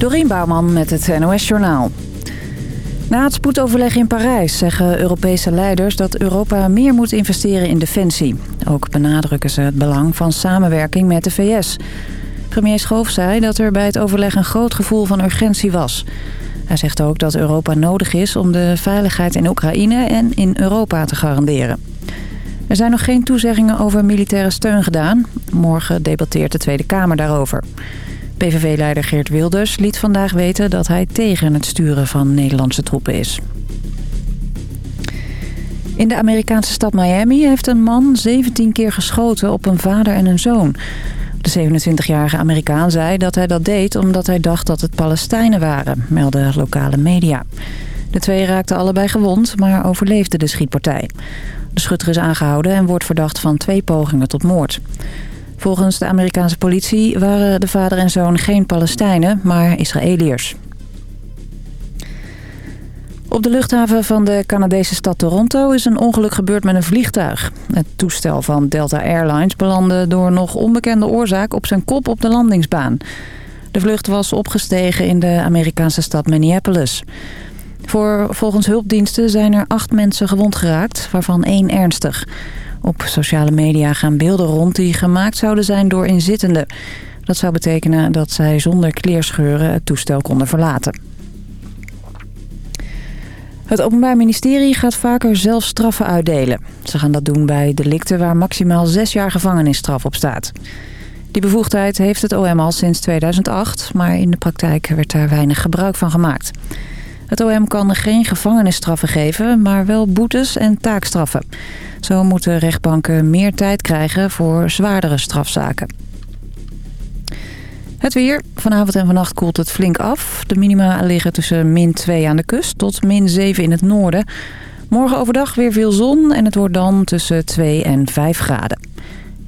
Dorien Bouwman met het NOS Journaal. Na het spoedoverleg in Parijs zeggen Europese leiders dat Europa meer moet investeren in defensie. Ook benadrukken ze het belang van samenwerking met de VS. Premier Schoof zei dat er bij het overleg een groot gevoel van urgentie was. Hij zegt ook dat Europa nodig is om de veiligheid in Oekraïne en in Europa te garanderen. Er zijn nog geen toezeggingen over militaire steun gedaan. Morgen debatteert de Tweede Kamer daarover. PVV-leider Geert Wilders liet vandaag weten dat hij tegen het sturen van Nederlandse troepen is. In de Amerikaanse stad Miami heeft een man 17 keer geschoten op een vader en een zoon. De 27-jarige Amerikaan zei dat hij dat deed omdat hij dacht dat het Palestijnen waren, melden lokale media. De twee raakten allebei gewond, maar overleefden de schietpartij. De schutter is aangehouden en wordt verdacht van twee pogingen tot moord. Volgens de Amerikaanse politie waren de vader en zoon geen Palestijnen, maar Israëliërs. Op de luchthaven van de Canadese stad Toronto is een ongeluk gebeurd met een vliegtuig. Het toestel van Delta Airlines belandde door nog onbekende oorzaak op zijn kop op de landingsbaan. De vlucht was opgestegen in de Amerikaanse stad Minneapolis. Voor, volgens hulpdiensten zijn er acht mensen gewond geraakt, waarvan één ernstig. Op sociale media gaan beelden rond die gemaakt zouden zijn door inzittenden. Dat zou betekenen dat zij zonder kleerscheuren het toestel konden verlaten. Het Openbaar Ministerie gaat vaker zelf straffen uitdelen. Ze gaan dat doen bij delicten waar maximaal zes jaar gevangenisstraf op staat. Die bevoegdheid heeft het OM al sinds 2008, maar in de praktijk werd daar weinig gebruik van gemaakt. Het OM kan geen gevangenisstraffen geven, maar wel boetes en taakstraffen. Zo moeten rechtbanken meer tijd krijgen voor zwaardere strafzaken. Het weer. Vanavond en vannacht koelt het flink af. De minima liggen tussen min 2 aan de kust tot min 7 in het noorden. Morgen overdag weer veel zon en het wordt dan tussen 2 en 5 graden.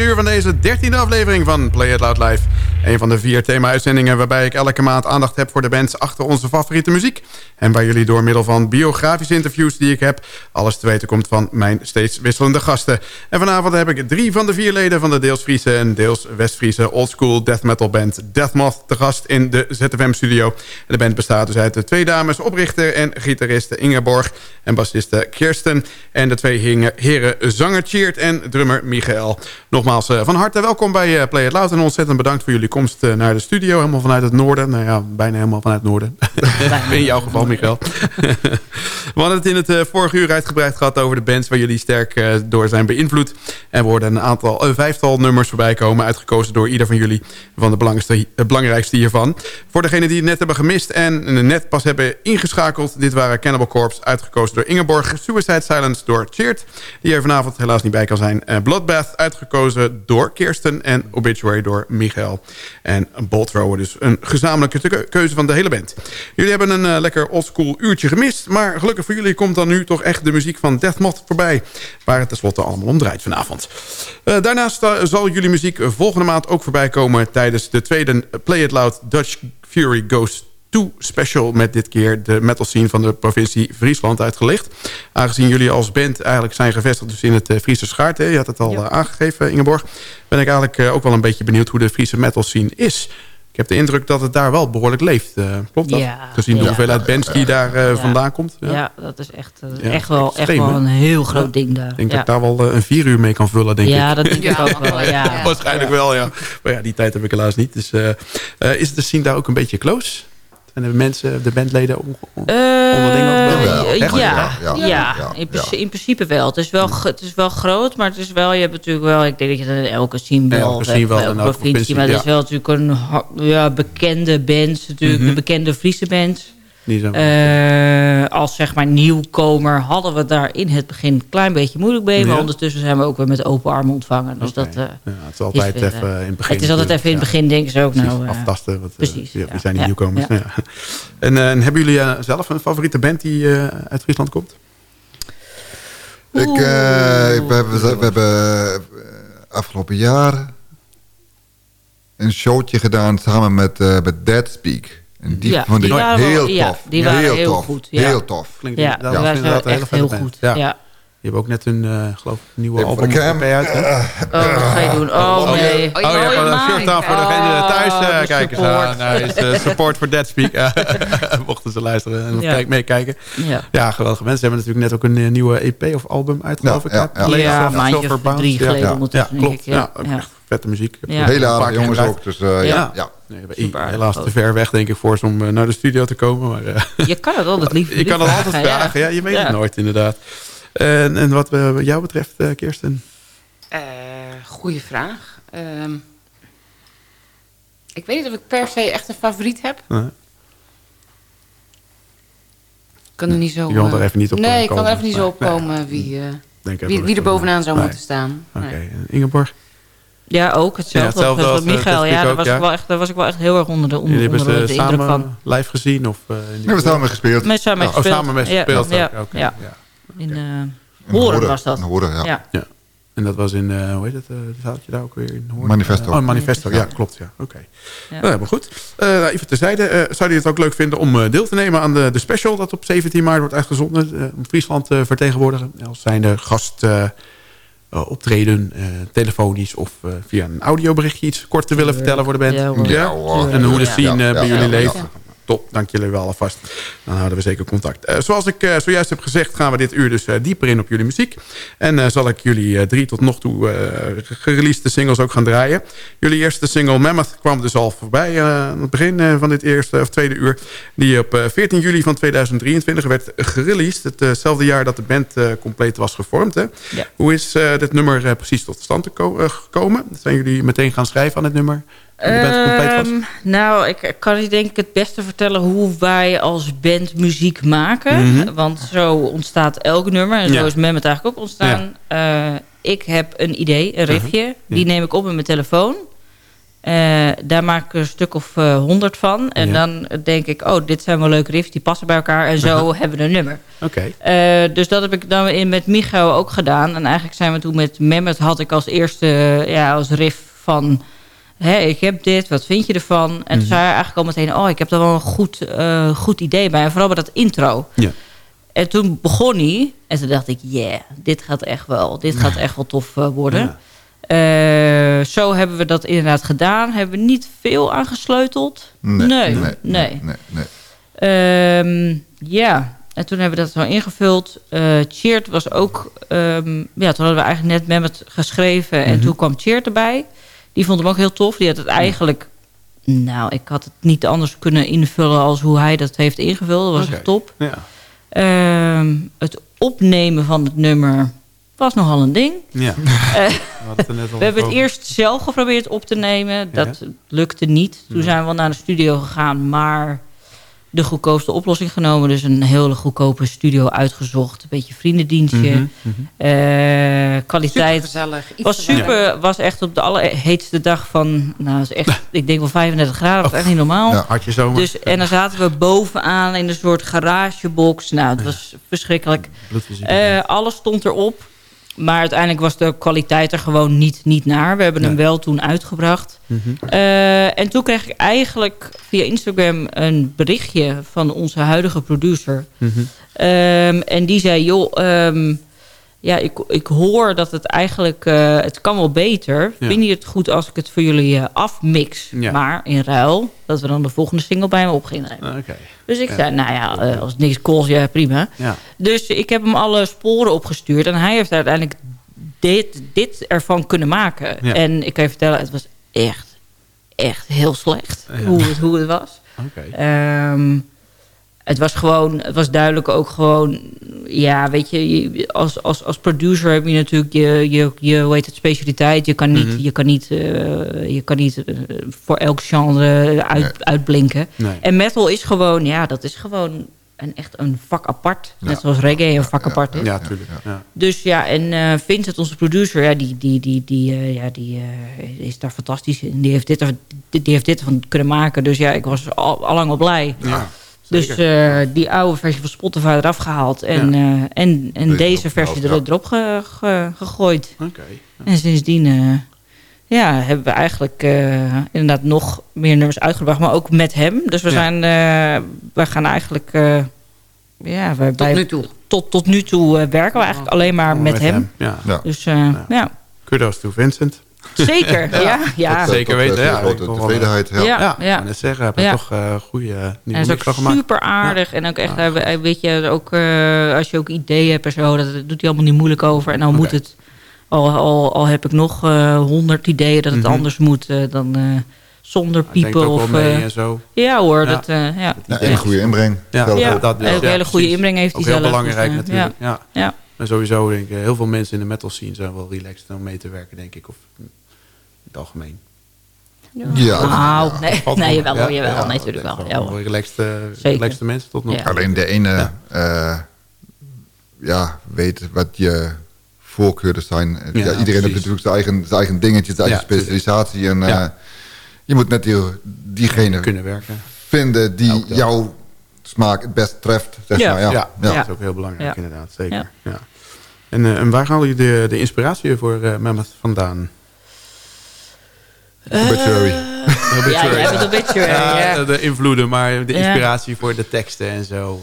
Uur van deze dertiende aflevering van Play It Loud Live. Een van de vier thema-uitzendingen waarbij ik elke maand aandacht heb voor de bands achter onze favoriete muziek. En waar jullie door middel van biografische interviews die ik heb... alles te weten komt van mijn steeds wisselende gasten. En vanavond heb ik drie van de vier leden van de deels Friese en deels West-Friese oldschool death metal band Deathmoth te gast in de ZFM-studio. De band bestaat dus uit de twee dames, oprichter en gitariste Ingeborg en bassiste Kirsten. En de twee heren zanger Cheert en drummer Michael. Nogmaals eh, van harte welkom bij eh, Play It Loud en ontzettend bedankt voor jullie komst eh, naar de studio. Helemaal vanuit het noorden. Nou ja, bijna helemaal vanuit het noorden. in jouw geval, Michael. we hadden het in het vorige uur uitgebreid gehad over de bands waar jullie sterk door zijn beïnvloed. En we hoorden een aantal, vijftal nummers voorbij komen. Uitgekozen door ieder van jullie van de belangrijkste hiervan. Voor degenen die het net hebben gemist en net pas hebben ingeschakeld. Dit waren Cannibal Corpse, uitgekozen door Ingeborg. Suicide Silence door Cheert. Die er vanavond helaas niet bij kan zijn. Bloodbath, uitgekozen door Kirsten. En Obituary door Michael. En Bolt Thrower, dus een gezamenlijke keuze van de hele band. Jullie hebben een uh, lekker oldschool uurtje gemist. Maar gelukkig voor jullie komt dan nu toch echt de muziek van Deathmoth voorbij. Waar het tenslotte allemaal om draait vanavond. Uh, daarnaast uh, zal jullie muziek volgende maand ook voorbij komen... tijdens de tweede Play It Loud Dutch Fury Ghost 2 special... met dit keer de metal scene van de provincie Friesland uitgelicht. Aangezien jullie als band eigenlijk zijn gevestigd dus in het Friese Schaart... Hè, je had het al aangegeven, Ingeborg... ben ik eigenlijk ook wel een beetje benieuwd hoe de Friese metal scene is... Ik heb de indruk dat het daar wel behoorlijk leeft. Uh, klopt dat? Ja, Gezien de ja. hoeveelheid bands die daar uh, Ja. vandaan komt. Ja, dat is echt, eh, Ja, echt, wel, echt wel een heel groot Ja. ding daar. Ik denk ja. dat ik daar wel eh, een vier uur mee kan vullen, denk ja, ik. dat denk ik ook wel. Ja. Waarschijnlijk wel, ja. Maar ja, die tijd heb ik helaas niet. Dus eh, eh, is de scene daar ook een beetje close? Zijn de mensen, de bandleden on- on- onderling ook wel? Eh, ja, Ja, ja, in, ja. principe, in principe wel. Het is wel, het is wel groot, maar het is wel, je hebt natuurlijk wel, ik denk dat je dat in elke scene wel, Elke scene wel, elke provincie, provincie, maar het ja. is wel natuurlijk een ja, bekende band, natuurlijk, Mhm. een bekende Friese band. Eh, als zeg maar nieuwkomer hadden we daar in het begin een klein beetje moeilijk mee. Maar Ja. ondertussen zijn we ook weer met open armen ontvangen. Dus dat, eh, ja, het is altijd is weer, even eh, in het begin. het is altijd even in het begin denken ze ook Precies, nou... aftasten. Precies, wie zijn die nieuwkomers? ja. Ja. En, eh, en hebben jullie zelf een favoriete band die eh, uit Friesland komt? Ik, eh, we hebben, we hebben afgelopen jaar een showtje gedaan samen met, eh met Dead Speak. En die Ja, vond ik die waren wel- heel ja, tof. die waren heel, heel tof. goed, ja. Heel tof. Klinkt ja, dat was inderdaad hele echt heel goed. Ja. Ja. Je hebt ook net een, eh, geloof ik, nieuwe Ik- album uit, hè? Oh, wat ga je doen? Oh, nee. Oh, je hebt wel een shirt aan voor degenen Oh, thuis. eh, de aan. Nou, is, eh, support voor Deadspeak. Mochten ze luisteren en Ja. kijk, meekijken. Ja. Ja, geweldige mensen. Ze hebben natuurlijk net ook een nieuwe EP of album uit, geloof Ja, ik. ja, ja. Alleen Ja, maandje drie Ja. geleden Ja, ondertussen, Ja, klopt. Ja, ja. Ja. echt vette muziek. Ja. Hele aardige jongens ook. Dus eh, Ja. Nee, Super helaas te ver weg, denk ik, voor ze om eh, naar de studio te komen. Maar eh, Je kan het altijd lief je kan het altijd vragen. Ja, je weet Ja. het nooit, inderdaad. En, en wat eh, jou betreft, eh, Kirsten? Eh goeie vraag. Ehm, ik weet niet of ik per se echt een favoriet heb. Nee. Ik kan er niet zo... Je kan er eh, even niet op, Nee, ik kan komen. er even niet zo op nee. komen wie, eh, wie, wie er bovenaan zou moeten staan. Oké, en Ingeborg? Ja, ook hetzelfde. Ja, hetzelfde als als, eh, Michael. Ja, daar ook, was, ja. ik wel echt, daar was ik wel echt heel erg onder de, onder, Jullie hebben onder ze de indruk samen van. live gezien? Of, eh, in die- We hebben samen gespeeld. Met samen. Oh, gespeeld. samen met gespeeld ja, ook. Ja. ja. In eh In Horen was dat. In Horen, ja. Ja. En dat was in, eh, hoe heet het, het zaaltje daar ook weer in Hoorn? Manifesto. Oh, Manifesto, ja, klopt, ja. Oké. Ja. Nou, maar goed. Eh, nou, even terzijde. eh zou jullie het ook leuk vinden om eh, deel te nemen aan de, de special... dat op 17 maart wordt uitgezonden. eh, om Friesland te vertegenwoordigen. Als zijnde gast optreden, eh, telefonisch... of eh, via een audioberichtje iets kort te willen vertellen voor de band. Ja. En hoe de scene eh, bij jullie leeft. Top, dank jullie wel alvast. Dan houden we zeker contact. Eh, zoals ik eh, zojuist heb gezegd, gaan we dit uur dus eh, dieper in op jullie muziek. En zal ik jullie drie tot nog toe gereleasede singles ook gaan draaien. Jullie eerste single Mammoth kwam dus al voorbij aan het begin van dit eerste of tweede uur. Die op eh, 14 juli van 2023 werd gereleased. Hetzelfde jaar dat de band compleet was gevormd. Hè? Ja. Hoe is dit nummer precies tot stand gekomen? Zijn jullie meteen gaan schrijven aan het nummer? Ehm, nou, ik kan je denk ik het beste vertellen hoe wij als band muziek maken. Mhm. Want zo ontstaat elk nummer. En zo is Mehmet eigenlijk ook ontstaan. Eh, ik heb een idee, een riffje. Die neem ik op met mijn telefoon. Eh, daar maak ik een stuk of eh, honderd van. En dan denk ik, oh, dit zijn wel leuke riffs. Die passen bij elkaar. En zo hebben we een nummer. Oké. Dus dat heb ik dan in, met Michael ook gedaan. En eigenlijk zijn we toen met Mehmet had ik als eerste ja, als riff van... Hé, ik heb dit, wat vind je ervan? En toen Mhm. zei hij eigenlijk al meteen... oh, ik heb er wel een goed, eh, goed idee bij. En vooral bij dat intro. Ja. En toen begon hij. En toen dacht ik, yeah, dit gaat echt wel, dit gaat echt wel tof eh, worden. Ja. Eh, zo hebben we dat inderdaad gedaan. Hebben we niet veel aangesleuteld? Nee, Nee, nee, nee. nee, nee. Ehm, ja, en toen hebben we dat zo ingevuld. Eh Cheert was ook... ehm, ja, toen hadden we eigenlijk net Mehmet geschreven. En Mhm. toen kwam Cheert erbij. Die vond hem ook heel tof. Die had het eigenlijk... Nou, ik had het niet anders kunnen invullen... als hoe hij dat heeft ingevuld. Dat was echt top. Ja. Ehm, het opnemen van het nummer was nogal een ding. Ja. Eh, We hebben het eerst zelf geprobeerd op te nemen. Dat Ja. lukte niet. Toen Ja. zijn we wel naar de studio gegaan, maar de goedkoopste oplossing genomen. Dus een hele goedkope studio uitgezocht. Een beetje vriendendienstje. Mhm, mhm. Eh, kwaliteit was super. Was echt op de allerheetste dag van... Nou, was echt, ik denk wel 35 graden. Dat was echt niet normaal. Ja. Had je zomaar... Dus, en dan zaten we bovenaan in een soort garagebox. Nou, het was verschrikkelijk. Eh, alles stond erop. Maar uiteindelijk was de kwaliteit er gewoon niet, niet naar. We hebben hem wel toen uitgebracht. Mhm. Eh, en toen kreeg ik eigenlijk via Instagram een berichtje van onze huidige producer. Mhm. Ehm, en die zei, joh, ehm, ja, ik, ik hoor dat het eigenlijk, eh, het kan wel beter. Ja. Vind je het goed als ik het voor jullie eh, afmix? Ja. Maar in ruil, dat we dan de volgende single bij me op gingen nemen. Ah. Dus ik Ja. zei, nou ja, eh, als het niks kost, ja prima. Ja. Dus ik heb hem alle sporen opgestuurd. En hij heeft uiteindelijk dit, dit ervan kunnen maken. En ik kan je vertellen, het was echt, echt heel slecht. Hoe, het, hoe het was. Ehm, het was gewoon, het was duidelijk ook gewoon, ja, weet je, als, als, als producer heb je natuurlijk je, je, je hoe heet het, specialiteit. Je kan niet, Mhm. je kan niet, eh, je kan niet eh, voor elk genre uit, Nee. uitblinken. Nee. En metal is gewoon, ja, dat is gewoon een, echt een vak apart. Net zoals reggae een vak Ja, apart is. Ja, tuurlijk. Ja. Dus ja, en eh Vincent, onze producer, ja, die, die, die, die, ja, die is daar fantastisch in. Die heeft dit, die, heeft dit van kunnen maken. Dus ja, ik was al, allang al blij. Ja, Dus eh, die oude versie van Spotify eraf gehaald. En, Ja. eh, en, en Deze versie er, erop ge- ge- gegooid. Oké. En sindsdien eh, ja, hebben we eigenlijk eh, inderdaad nog meer nummers uitgebracht. Maar ook met hem. Dus we, Ja. zijn, eh, we gaan eigenlijk... eh, ja, we Tot bij- nu toe. Tot, tot nu toe eh, werken we eigenlijk alleen maar met, hem. Ja. Ja. Dus eh, ja. Kudos to Vincent. Zeker. ja, ja. Zeker eh, weten, ja. grote tevredenheid. Ja. Ja. Ja, ja. net zeggen. Heb je Ja. toch eh goede uh, En nieuwe hij is ook super aardig. En ook echt, Ja, hij- hij- weet je, ook, eh, als je ook ideeën hebt en zo, dat doet hij allemaal niet moeilijk over. En dan moet het, al, al, al heb ik nog eh, honderd ideeën dat het Mhm. anders moet eh, dan eh, zonder piepen. Of, mee eh, en zo. ja hoor, Ja. dat, eh, ja. Ja, en een goede inbreng. Ja, Zelf Ja, ook. dat, en ook een hele goede inbreng heeft Ook hij heel zelf. belangrijk dus, eh, natuurlijk. Ja. En sowieso denk ik, heel veel mensen in de metal scene zijn wel relaxed om mee te werken, denk ik. Of in het algemeen. Ja, Nou, nee, Valt nee jawel, Ja, jawel, ja, natuurlijk wel. Ja, wel hoor. relaxed, eh, Zeker. relaxed mensen tot nog. Alleen de ene Ja. ja. ja, weet wat je voorkeuren zijn. Ja, iedereen heeft natuurlijk zijn eigen, zijn eigen dingetje, zijn eigen specialisatie. En Ja. eh, je moet net die, diegene Kunnen werken. vinden die jouw smaak het best treft. Zeg Ja. maar. Ja, Ja. dat Ja. is ook heel belangrijk Ja. inderdaad. Zeker. Ja. Ja. En, eh, en waar haal je de, de inspiratie voor uh, Mammoth vandaan? Obituary. Eh, ja, een beetje... Ja, ja. De invloeden, maar de Ja. inspiratie voor de teksten en zo.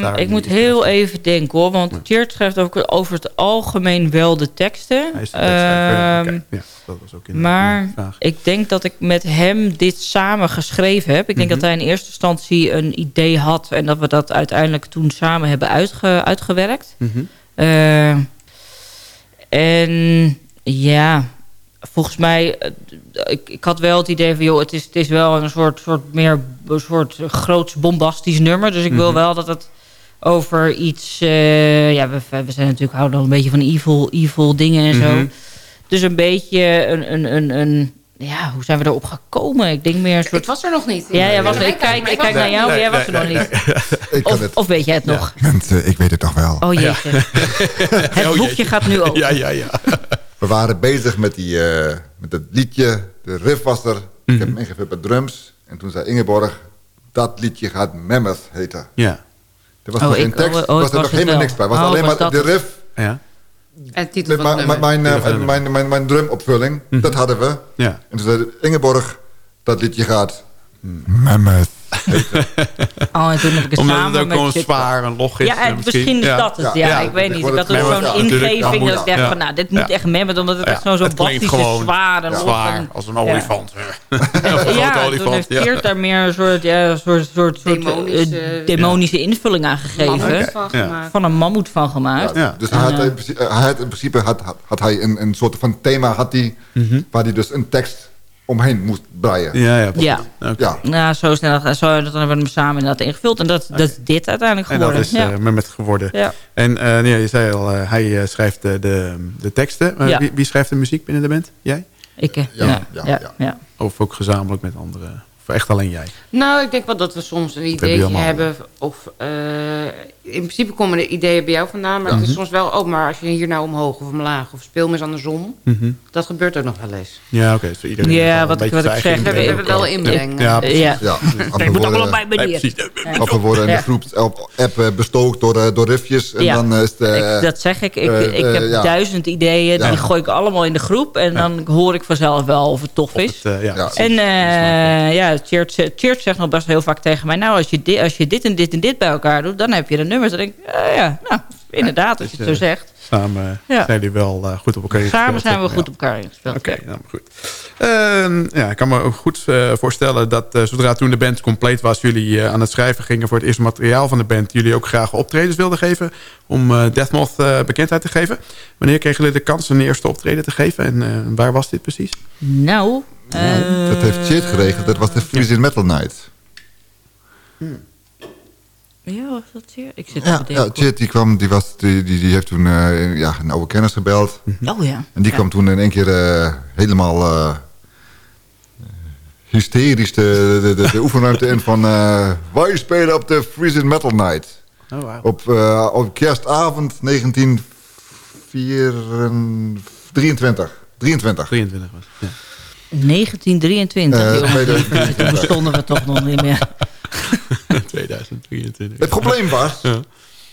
Daar ik moet heel even denken hoor. Want Tjeerd schrijft ook over het algemeen wel de teksten. hij is de tekstschrijver. Ehm, ja, dat was ook inderdaad maar ik denk dat ik met hem dit samen geschreven heb. Ik denk Mhm. dat hij in eerste instantie een idee had. En dat we dat uiteindelijk toen samen hebben uitge- uitgewerkt. Mhm. Eh, en ja, volgens mij, eh, ik, ik had wel het idee van, joh, het is, het is wel een soort, soort meer, een soort groots bombastisch nummer. Dus ik wil Mhm. wel dat het over iets, eh, ja, we, we zijn natuurlijk, houden al een beetje van evil, evil dingen en zo. Mhm. Dus een beetje een, een, een, een, ja, hoe zijn we erop gekomen? Ik denk meer een soort... Ik was er nog niet. ja, jij was, er- ik kijk, ik kijk naar jou, maar jij was er nog niet. Of, weet jij het nog? Ik weet het toch wel. Oh jeetje. Het Oh, boekje jeetje. gaat nu open. Ja, ja, ja. We waren bezig met, die, eh, met het liedje. De riff was er. Ik Mhm. heb hem ingevuld met drums. En toen zei Ingeborg, dat liedje gaat Mammoth heten. Ja. Er was Oh, nog geen ik- tekst, oh, er oh, was er was nog helemaal niks bij. Het was Oh, alleen was maar de riff. Ja. En het titel Met van mijn, mijn, mijn, mijn, mijn, mijn drumopvulling, dat hadden we. Ja. En toen zei Ingeborg, dat liedje gaat Mammoth. Oh, en toen heb ik het Omdat samen het ook met gewoon Chip- zwaar en log is. Ja, eh, en misschien is dat het. Ja, Ja, ik weet niet. Ik had ook Mammoth, zo'n ingeving dat ik dacht van, nou, dit moet Ja. echt Mammoth, omdat het Ja, echt zo'n zo het klinkt bastisch is, gewoon zwaar en log Zwaar, als een olifant. Een ja, toen olifant, heeft ja. Geert daar meer een soort, ja, een soort, soort, soort Demonische- eh, demonische invulling aan gegeven. Van Ja. gemaakt. Van een mammoet van gemaakt. Ja. Dus hij had, in principe, hij had in principe had, had, had hij een, een soort van thema had hij, waar hij dus een tekst omheen moest breien. Ja, ja. Ja. Ja. Nou, zo snel, zo, dat hebben we hem samen inderdaad ingevuld. En dat, dat is dit uiteindelijk En dat geworden. is ja. eh Mehmet geworden. Ja. En eh, nee, je zei al, eh, hij schrijft de, de teksten. Ja. wie, wie schrijft de muziek binnen de band? Jij? Ik, Ja, ja, ja, ja, ja. ja. Of ook gezamenlijk met anderen? Of echt alleen jij? Nou, ik denk wel dat we soms een hebben idee allemaal. hebben. Of, eh, in principe komen de ideeën bij jou vandaan. Maar het is soms wel, oh, maar als je hier nou omhoog of omlaag... of speel eens andersom. Mhm. Dat gebeurt ook nog wel eens. Ja, oké. dus iedereen Ja, een wat wat ik zeg, eigen We wel wel. inbreng. Ja, precies. Ja. Ja, we moet allemaal precies. of we worden in Ja. de groep op app eh, bestookt door, eh, door riffjes. En Ja. dan is eh, Ik, dat zeg ik. Ik, ik heb ja. duizend ideeën. Ja. Die gooi ik allemaal in de groep. En dan hoor ik vanzelf wel of het tof Of is. het, ja, Ja. En eh, ja, Church, Church zegt nog best heel vaak tegen mij... nou, als je, dit, als je dit en dit en dit bij elkaar doet... dan heb je de nummers. Dan denk ik, eh, ja, nou, inderdaad, als je het zo eh, zegt. Samen Ja. zijn jullie wel eh, goed op elkaar Samen ingespeeld, zijn we goed op elkaar ingespeeld. Oké, Ja. nou goed. Ehm, ja, ik kan me ook goed eh, voorstellen dat eh, zodra toen de band compleet was... jullie eh, aan het schrijven gingen voor het eerste materiaal van de band... jullie ook graag optredens wilden geven om eh Deathmoth eh, bekendheid te geven. Wanneer kregen jullie de kans een eerste optreden te geven? En eh, waar was dit precies? Nou, eh, dat heeft Chit geregeld. Dat was de Freezing Metal Night. Ja, was dat hier? Ik zit Ja, ja. Chit die, kwam, die, was, die, die, die heeft toen eh, ja, een oude kennis gebeld. Oh ja. En die Ja. kwam toen in één keer eh, helemaal eh, hysterisch de, de, de, de oefenruimte in van... eh, wij spelen op de Freezing Metal Night. Oh, wauw. Op, eh, op kerstavond 1923. 23. 23 was het, ja. 1923. Eh, jongens. 2023. Toen bestonden we toch nog niet meer. 2023. Het probleem was Ja.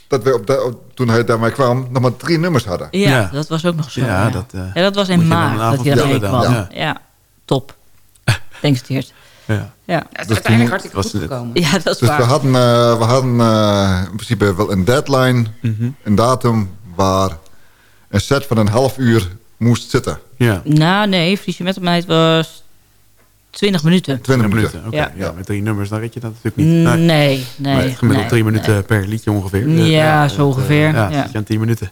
dat we op de, op- toen hij daarmee kwam nog maar drie nummers hadden. Ja, Ja. dat was ook nog zo. Ja, Ja, dat, eh, ja, dat was in maart dat hij vertellen kwam. Ja. ja. top. Thanks, Teert. Ja. Ja. Het is Dus uiteindelijk hartstikke was goed gekomen. ja, dat is Dus waar. we hadden, eh, we hadden eh, in principe wel een deadline, Mhm. een datum waar een set van een half uur moest zitten. Ja. Nou, nee, Friesje met mij was 20 minuten. 20 minuten. Oké, Ja. ja. met drie nummers, dan weet je dat natuurlijk niet. Nee, Nee. nee. Maar nee gemiddeld drie minuten nee. per liedje ongeveer. Ja, zo eh, ongeveer, ja, ja. zit je aan tien minuten.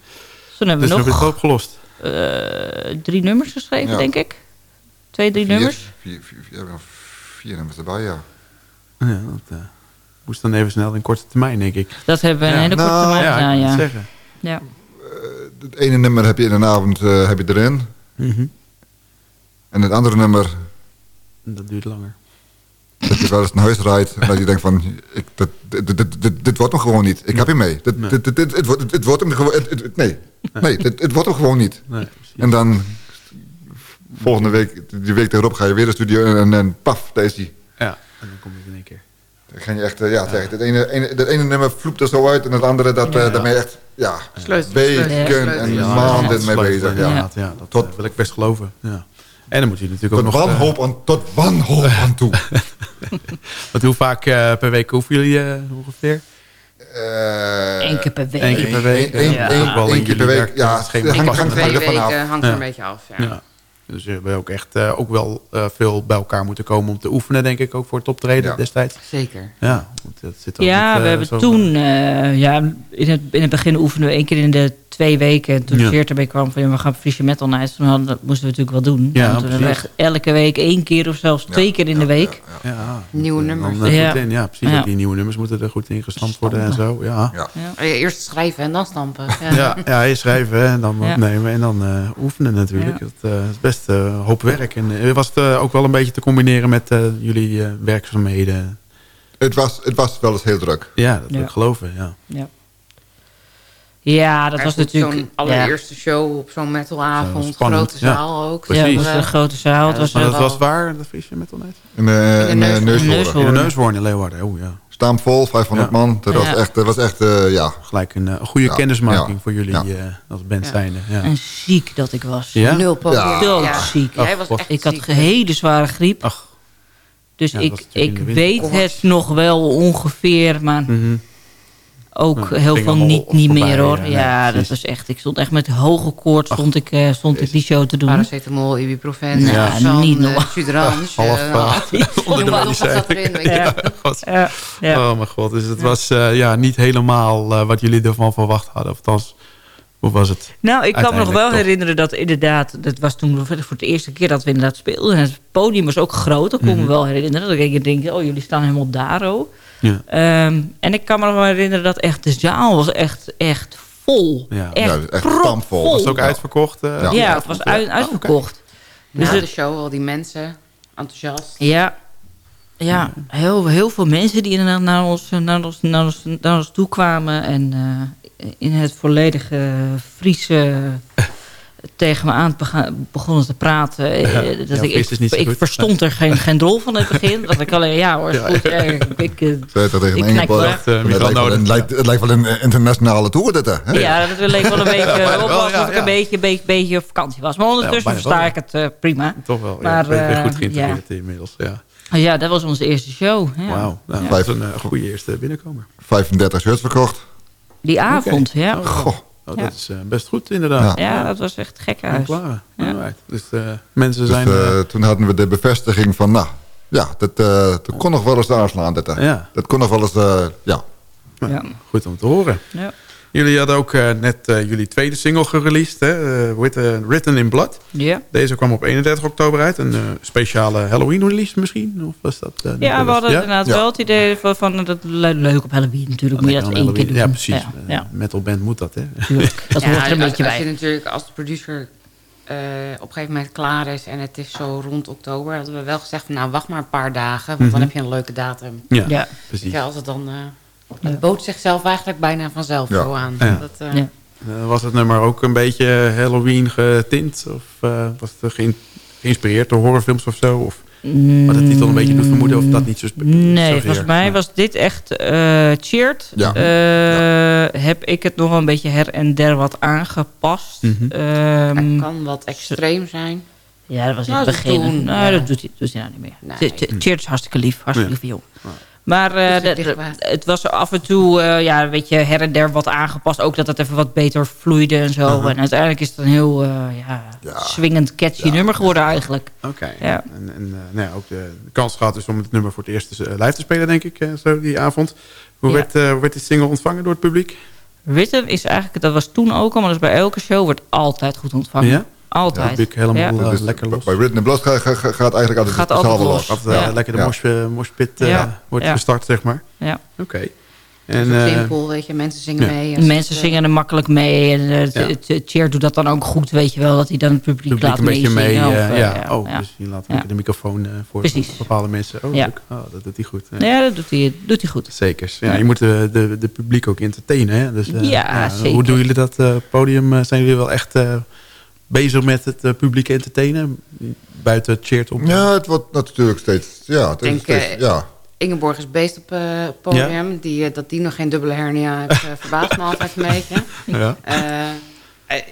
Toen hebben Dus we het nog opgelost. eh, drie nummers geschreven, Ja. denk ik. Twee, drie Vier, nummers. Vier, vier, vier, ja, vier nummers erbij, ja. Ja, dat eh, moest dan even snel in korte termijn, denk ik. Dat hebben we in hele korte Nou, termijn ja, gedaan, ja. zeggen. ja. Het ene nummer heb je in een avond eh, heb je erin. Mhm. En het andere nummer Dat duurt langer. dat je wel eens naar huis rijdt. En dat je denkt van, ik, dat, dit, dit, dit, dit, dit wordt hem gewoon niet. Ik heb hem mee. Dit, Nee. dit, dit, dit, het, wordt, het wordt hem gewoon... Nee, nee dit, het wordt hem gewoon niet. En dan volgende week, die week erop ga je weer de studio en, en, en paf, daar is die. Ja, en dan kom je in één keer. Dan ga je echt, eh, ja, zeg, het ene, ene, dat ene nummer vloept er zo uit en het andere, dat, eh, Ja. daarmee echt, ja, weken en maanden dat mee bezig. Ja. Ja, dat Tot- eh, wil ik best geloven. Ja. En dan moet je natuurlijk ook Tot nog... eh, wanhoop, aan, tot wanhoop aan toe. want hoe vaak eh, per week hoeven jullie eh, ongeveer? Eh, Eén keer per week. Eén keer per week. Eén- Ook keer per week, ja, het hangt- er een beetje af. Ja. Dus we hebben ook echt eh, ook wel eh, veel bij elkaar moeten komen om te oefenen, denk ik, ook voor het optreden Ja. destijds. Zeker. Ja, dat zit Ja, niet, eh, we hebben toen, eh, ja, in het, in het begin oefenden we één keer in de twee weken. En toen Ja. Geert erbij kwam van, ja, we gaan Friesje Metal Nights. Toen hadden, dat moesten we natuurlijk wel doen. Ja, Want we echt elke week één keer of zelfs twee keer in de week. Ja, Nieuwe eh, nummers. Eh, Ja. in. Ja, precies. Ook Die nieuwe nummers moeten er goed in gestampt worden en zo. Ja. Ja. Ja. Oh ja, Eerst schrijven en dan stampen. Ja. Ja, ja, eerst schrijven en dan Ja. opnemen en dan eh, oefenen natuurlijk. Ja. Dat eh, is best eh, een hoop werk. En eh, was het eh, ook wel een beetje te combineren met eh, jullie eh, werkzaamheden? Het was, het was wel eens heel druk. Ja, dat wil Ja. ik geloven. Ja. Ja. Ja, dat Er was natuurlijk... Zo'n allereerste show op zo'n metalavond. Grote ja. zaal ook. Ja, het was een grote zaal. Het Ja, was Maar dat wel- was waar, dat Friesje Metal Night? In de, In de in de neushoorn. neushoorn. In de Hoor. Neushoorn in Leeuwarden. Oh ja, Staan vol, 500 Ja. man. Dat was echt, dat was echt eh, ja. gelijk een, eh, een goede Ja, kennismaking ja, voor jullie ja. eh, als band Ja. zijnde. Ja. En ziek dat ik was. Ja? Nul. Doodziek. Jij was echt Ik had ziek. een hele zware griep. Ach, Dus ik, ik weet het nog wel ongeveer, maar mhm. Ook Ja, heel veel niet, niet voorbij, meer hoor. ja, Ja, nee, dat was echt. Ik stond echt met hoge koorts stond ik, eh, stond ik die show te doen. Paracetamol, ibuprofen, Ja, Susan, niet eh, normaal. Sudrans. half je. Ja. Ja, ja. Oh mijn god, dus het was eh, ja, niet helemaal eh, wat jullie ervan verwacht hadden. Of althans, hoe was het? Nou, ik kan me nog wel toch. herinneren dat inderdaad... dat was toen voor de eerste keer dat we inderdaad speelden. En het podium was ook groot, dat kon ik Mhm. me wel herinneren. Dat ik denk, oh, jullie staan helemaal daar, oh. Ja. Ehm, en ik kan me nog wel herinneren dat echt de zaal was echt, echt vol. Ja. Echt, Ja, echt propvol. Was het ook uitverkocht? eh, Ja. Het was uit, uitverkocht. Dus Na de show, al die mensen, enthousiast. Ja, ja heel, heel veel mensen die inderdaad naar ons, naar ons, naar ons, naar ons toe kwamen. En eh, in het volledige Friese tegen me aan begonnen te praten. Eh, Ja, dat ik, ik, verstond er geen, geen drol van in het begin. Dat ik alleen, ja hoor, goed. Ja, ik, ik, eh, Zei dat tegen Ik wel echt, eh, Het lijkt wel een- Het lijkt- het lijkt wel een eh, internationale tour dit, hè? ja, dat leek wel een beetje op alsof ja, ik ja. een beetje, beetje, beetje op vakantie was. Maar ondertussen versta ik het eh, prima. Toch wel, Maar, ja. Ben, ben eh, goed geïntegreerd inmiddels. Ja. Ja, dat was onze eerste show. Ja. Wauw, nou, Ja. dat is een eh, goede eerste binnenkomer. 35 shirts verkocht. Die avond, ja. Goh. Oh, Ja. dat is eh, best goed inderdaad. Ja, dat was echt gek Ja, huis. klaar. Ja. Dus eh, mensen Dus zijn... eh, toen hadden we de bevestiging van, nou, ja, dat, eh, dat kon nog wel eens aanslaan. Ja, Dat kon nog wel eens, ja. Ja. goed om te horen. Ja. Jullie hadden ook eh, net eh, jullie tweede single gereleased, hè? eh, Written, Written in Blood. Ja. Deze kwam op 31 oktober uit. Een speciale Halloween release misschien? Of was dat, Ja, we hadden inderdaad Ja. wel het idee van, van dat le- leuk op Halloween natuurlijk. Moet je dat één keer doen. Ja, precies. Ja, ja, Metal band moet dat, hè? Dat Ja, hoort er een als, beetje als je bij. natuurlijk als de producer eh, op een gegeven moment klaar is en het is zo rond oktober, hadden we wel gezegd van nou wacht maar een paar dagen, want Mhm. dan heb je een leuke datum. Ja, Ja. precies. Ja, als het dan, eh, het bood zichzelf eigenlijk bijna vanzelf Ja. zo aan. Ja. Dat, eh, Ja. Eh, was het nummer ook een beetje Halloween getint? Of eh, was het geïn- geïnspireerd door horrorfilms of zo? Of wat de titel een beetje doet vermoeden of dat niet zo Nee, zozeer? volgens mij was dit echt eh cheered. Ja. Eh, Heb ik het nog wel een beetje her en der wat aangepast. Mhm. Ehm, het kan wat extreem zijn. ja, dat was in Nou, het begin. toen, nou, ja. dat doet hij, doet hij nou niet meer. Nee. Ch- ch- Cheered is hartstikke lief. Hartstikke Ja. lief jongen. Maar eh, Is het was af en toe eh, ja, weet je, her en der wat aangepast. Ook dat het even wat beter vloeide en zo. En uiteindelijk is het een heel eh, ja, Ja. swingend, catchy nummer geworden eigenlijk. Oké. Ja. En, en eh, nou ja, ook de, kans gehad dus om het nummer voor het eerst live te spelen, denk ik, eh, zo die avond. Hoe Ja. werd, eh, hoe werd die single ontvangen door het publiek? Rhythm is eigenlijk, dat was toen ook al, maar dat is bij elke show wordt altijd goed ontvangen. Ja? Altijd. Het publiek helemaal Ja. Dus lekker los. Bij Written in Blood gaat, gaat, gaat eigenlijk altijd Gaat altijd los. eh, Ja. lekker de Ja. mosh, eh, moshpit Ja. wordt Ja. gestart, zeg maar. Ja. Oké. En, En, eh, simpel, weet je, mensen zingen ja. mee. Mensen het, zingen er makkelijk mee. En het, Ja. Cheer doet dat dan ook goed, weet je wel. Dat hij dan het publiek, publiek laat een beetje mee. of, ja. Oh, ja. dus je laat Ja. de microfoon eh, voor Precies. bepaalde mensen. Oh, Ja. Oh, dat doet hij goed. Ja. Ja, dat doet hij, doet hij goed. Zeker. Ja, Ja. Je moet de, de, de publiek ook entertainen. Hè? Dus, eh, Ja, zeker. Hoe doen jullie dat eh, podium? Zijn jullie wel echt eh, bezig met het eh, publiek entertainen? Buiten cheert op? Ja, het wordt natuurlijk steeds... Ja, het is Denk, steeds, eh, ja. Ingeborg is beest op eh, podium. Die, dat die nog geen dubbele hernia heeft, eh, verbaast me altijd een beetje. Ja?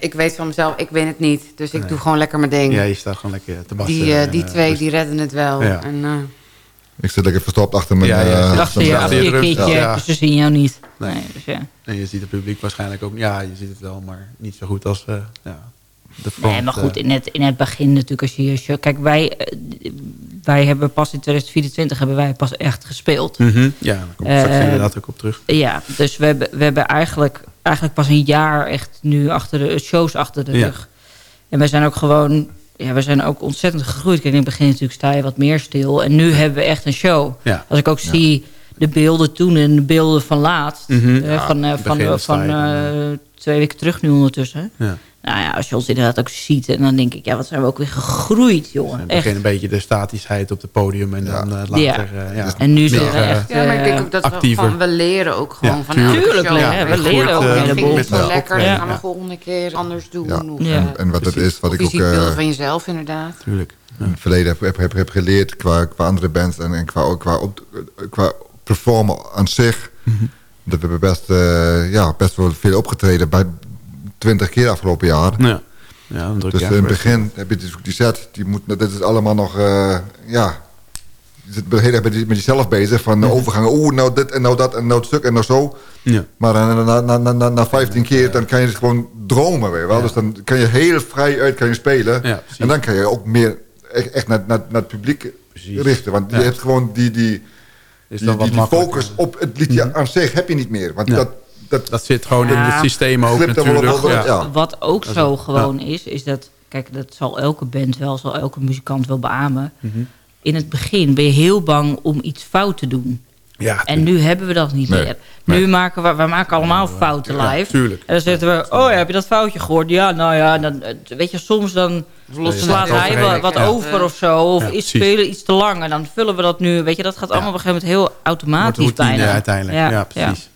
Ik weet van mezelf, ik win het niet. Dus ik Nee. doe gewoon lekker mijn ding. ja, je staat gewoon lekker te bassen. die, en, die twee, dus- die redden het wel. Ja. En, eh, Ik zit lekker verstopt achter mijn... Ja. Achter je, mijn- achter je kindje, dus ze zien jou niet. Nee. Nee, dus ja. En je ziet het publiek waarschijnlijk ook... Ja, je ziet het wel, maar niet zo goed als eh, ja, Nee, maar goed, eh. in het, in het begin natuurlijk als je je show... Kijk, wij, eh, wij hebben pas in 2024 hebben wij pas echt gespeeld. Mhm. Ja, daar kom ik straks Eh, inderdaad ook op terug. Ja, dus we hebben, we hebben eigenlijk, eigenlijk pas een jaar echt nu achter de shows achter de Ja. rug. En wij zijn ook gewoon, ja, we zijn ook ontzettend gegroeid. Kijk, in het begin natuurlijk sta je wat meer stil. En nu hebben we echt een show. Ja. Als ik ook zie de beelden toen en de beelden van laatst. Mhm. eh, van eh, van, eh, eh, twee weken terug nu ondertussen. Ja. Nou ja, als je ons inderdaad ook ziet... en dan denk ik, ja, wat zijn we ook weer gegroeid, jongen. Het Echt. begint een beetje de statischheid op het podium. En dan eh, later... Ja. eh, ja. En nu zijn we eh, echt... Ja, maar ik denk ook dat actiever. we, van, we leren ook gewoon Ja, van tuurlijk. show. we. Leren ook een vind ik heleboel. Ja. lekker, Ja. dan gaan we volgende keer anders doen. Ja. Ja. En, en wat het is, wat of ik ook eh, beelden van jezelf inderdaad. Tuurlijk. in het verleden heb, heb, heb, heb geleerd qua, qua andere bands en, en qua, qua, op, qua performen aan zich. Dat we hebben best, ja, best wel veel opgetreden, bij 20 keer afgelopen jaar. Ja. Ja, druk Dus in het begin heb je dus die set, die moet, dat is allemaal nog, eh, ja, je zit heel erg met, jezelf bezig, van de overgangen, oeh, nou dit en nou dat en nou het stuk en nou zo. Ja. Maar na, na, na, na, na, na 15 keer, dan kan je het gewoon dromen, weet je wel. Dus dan kan je heel vrij uit kan je spelen. En dan kan je ook meer echt, echt naar, naar, naar het publiek Precies. richten. Want je hebt gewoon die, die, Is die, dan wat die, focus op het liedje aan zich heb je niet meer. Want dat, dat, Dat zit gewoon in het systeem ook natuurlijk. wel- Ja. ja. Wat ook zo gewoon is, is dat... Kijk, dat zal elke band wel, zal elke muzikant wel beamen. Mhm. In het begin ben je heel bang om iets fout te doen. Ja, En nu hebben we dat niet Nee, meer. Nu maken we, we maken allemaal fouten Ja, live. tuurlijk. En dan zeggen we, oh ja, heb je dat foutje gehoord? Ja, nou ja, dan, eh, weet je, soms dan slaat hij wat, wat Ja. over of zo. Of Ja, is spelen iets te lang. En dan vullen we dat nu. Weet je, dat gaat allemaal op een gegeven moment heel wordt automatisch routine bijna. uiteindelijk. Ja, precies.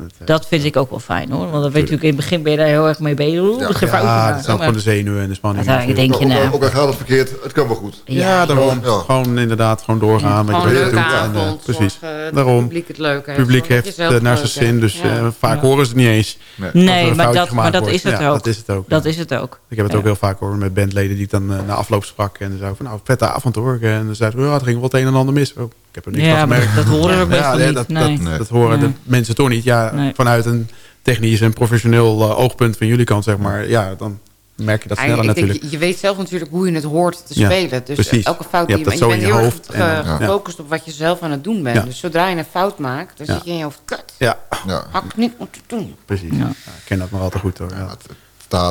Dat, eh, Dat vind ik ook wel fijn hoor. Want dan weet je natuurlijk in het begin ben je daar heel erg mee bezig. Ja. geen ja, dat zijn gewoon de zenuwen en de spanning. Denk je, ook, al- nou, ook al gaat het verkeerd, het kan wel goed. Ja, daarom. Ja. Gewoon inderdaad gewoon doorgaan. met Gewoon leuke. En, avond. precies. zorg, dat Daarom. het publiek het leuk heeft. Het publiek dat heeft eh, naar het zijn zin. Dus eh, vaak horen ze het niet eens. Nee. Maar dat, maar dat is het ook. dat is het ook. Dat is het ook. Ik heb het ook heel vaak hoor met bandleden die ik dan na afloop sprak. En dan zei van, nou, vette avond hoor. En dan zeiden ze, ja, er ging wel het een en ander mis. Ik heb er niks van Ja, maar gemerkt. dat horen we meestal nee, niet. Dat, nee. dat, dat horen de mensen toch niet. Ja, Nee. vanuit een technisch en professioneel eh, oogpunt van jullie kant, zeg maar. Ja, dan merk je dat Ja, sneller denk, natuurlijk. je weet zelf natuurlijk hoe je het hoort te Ja, spelen. Dus precies. elke fout Je die hebt je, je zo bent in je heel hoofd en ja. gefocust op wat je zelf aan het doen bent. Ja. Dus zodra je een fout maakt, dan Ja. zit je in je hoofd, kut, Ja, Ja. had ik niet moeten doen. precies. Ja. Ja, ik ken dat nog altijd goed hoor. Ja.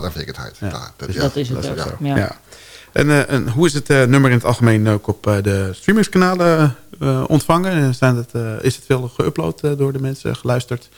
En zekerheid. Ja, Ja, dat, dus ja. dat is het ook. Ja. Ja. En, eh, en hoe is het eh, nummer in het algemeen ook op eh, de streamingskanalen eh, ontvangen? En Zijn het, eh, is het veel geüpload eh, door de mensen, geluisterd?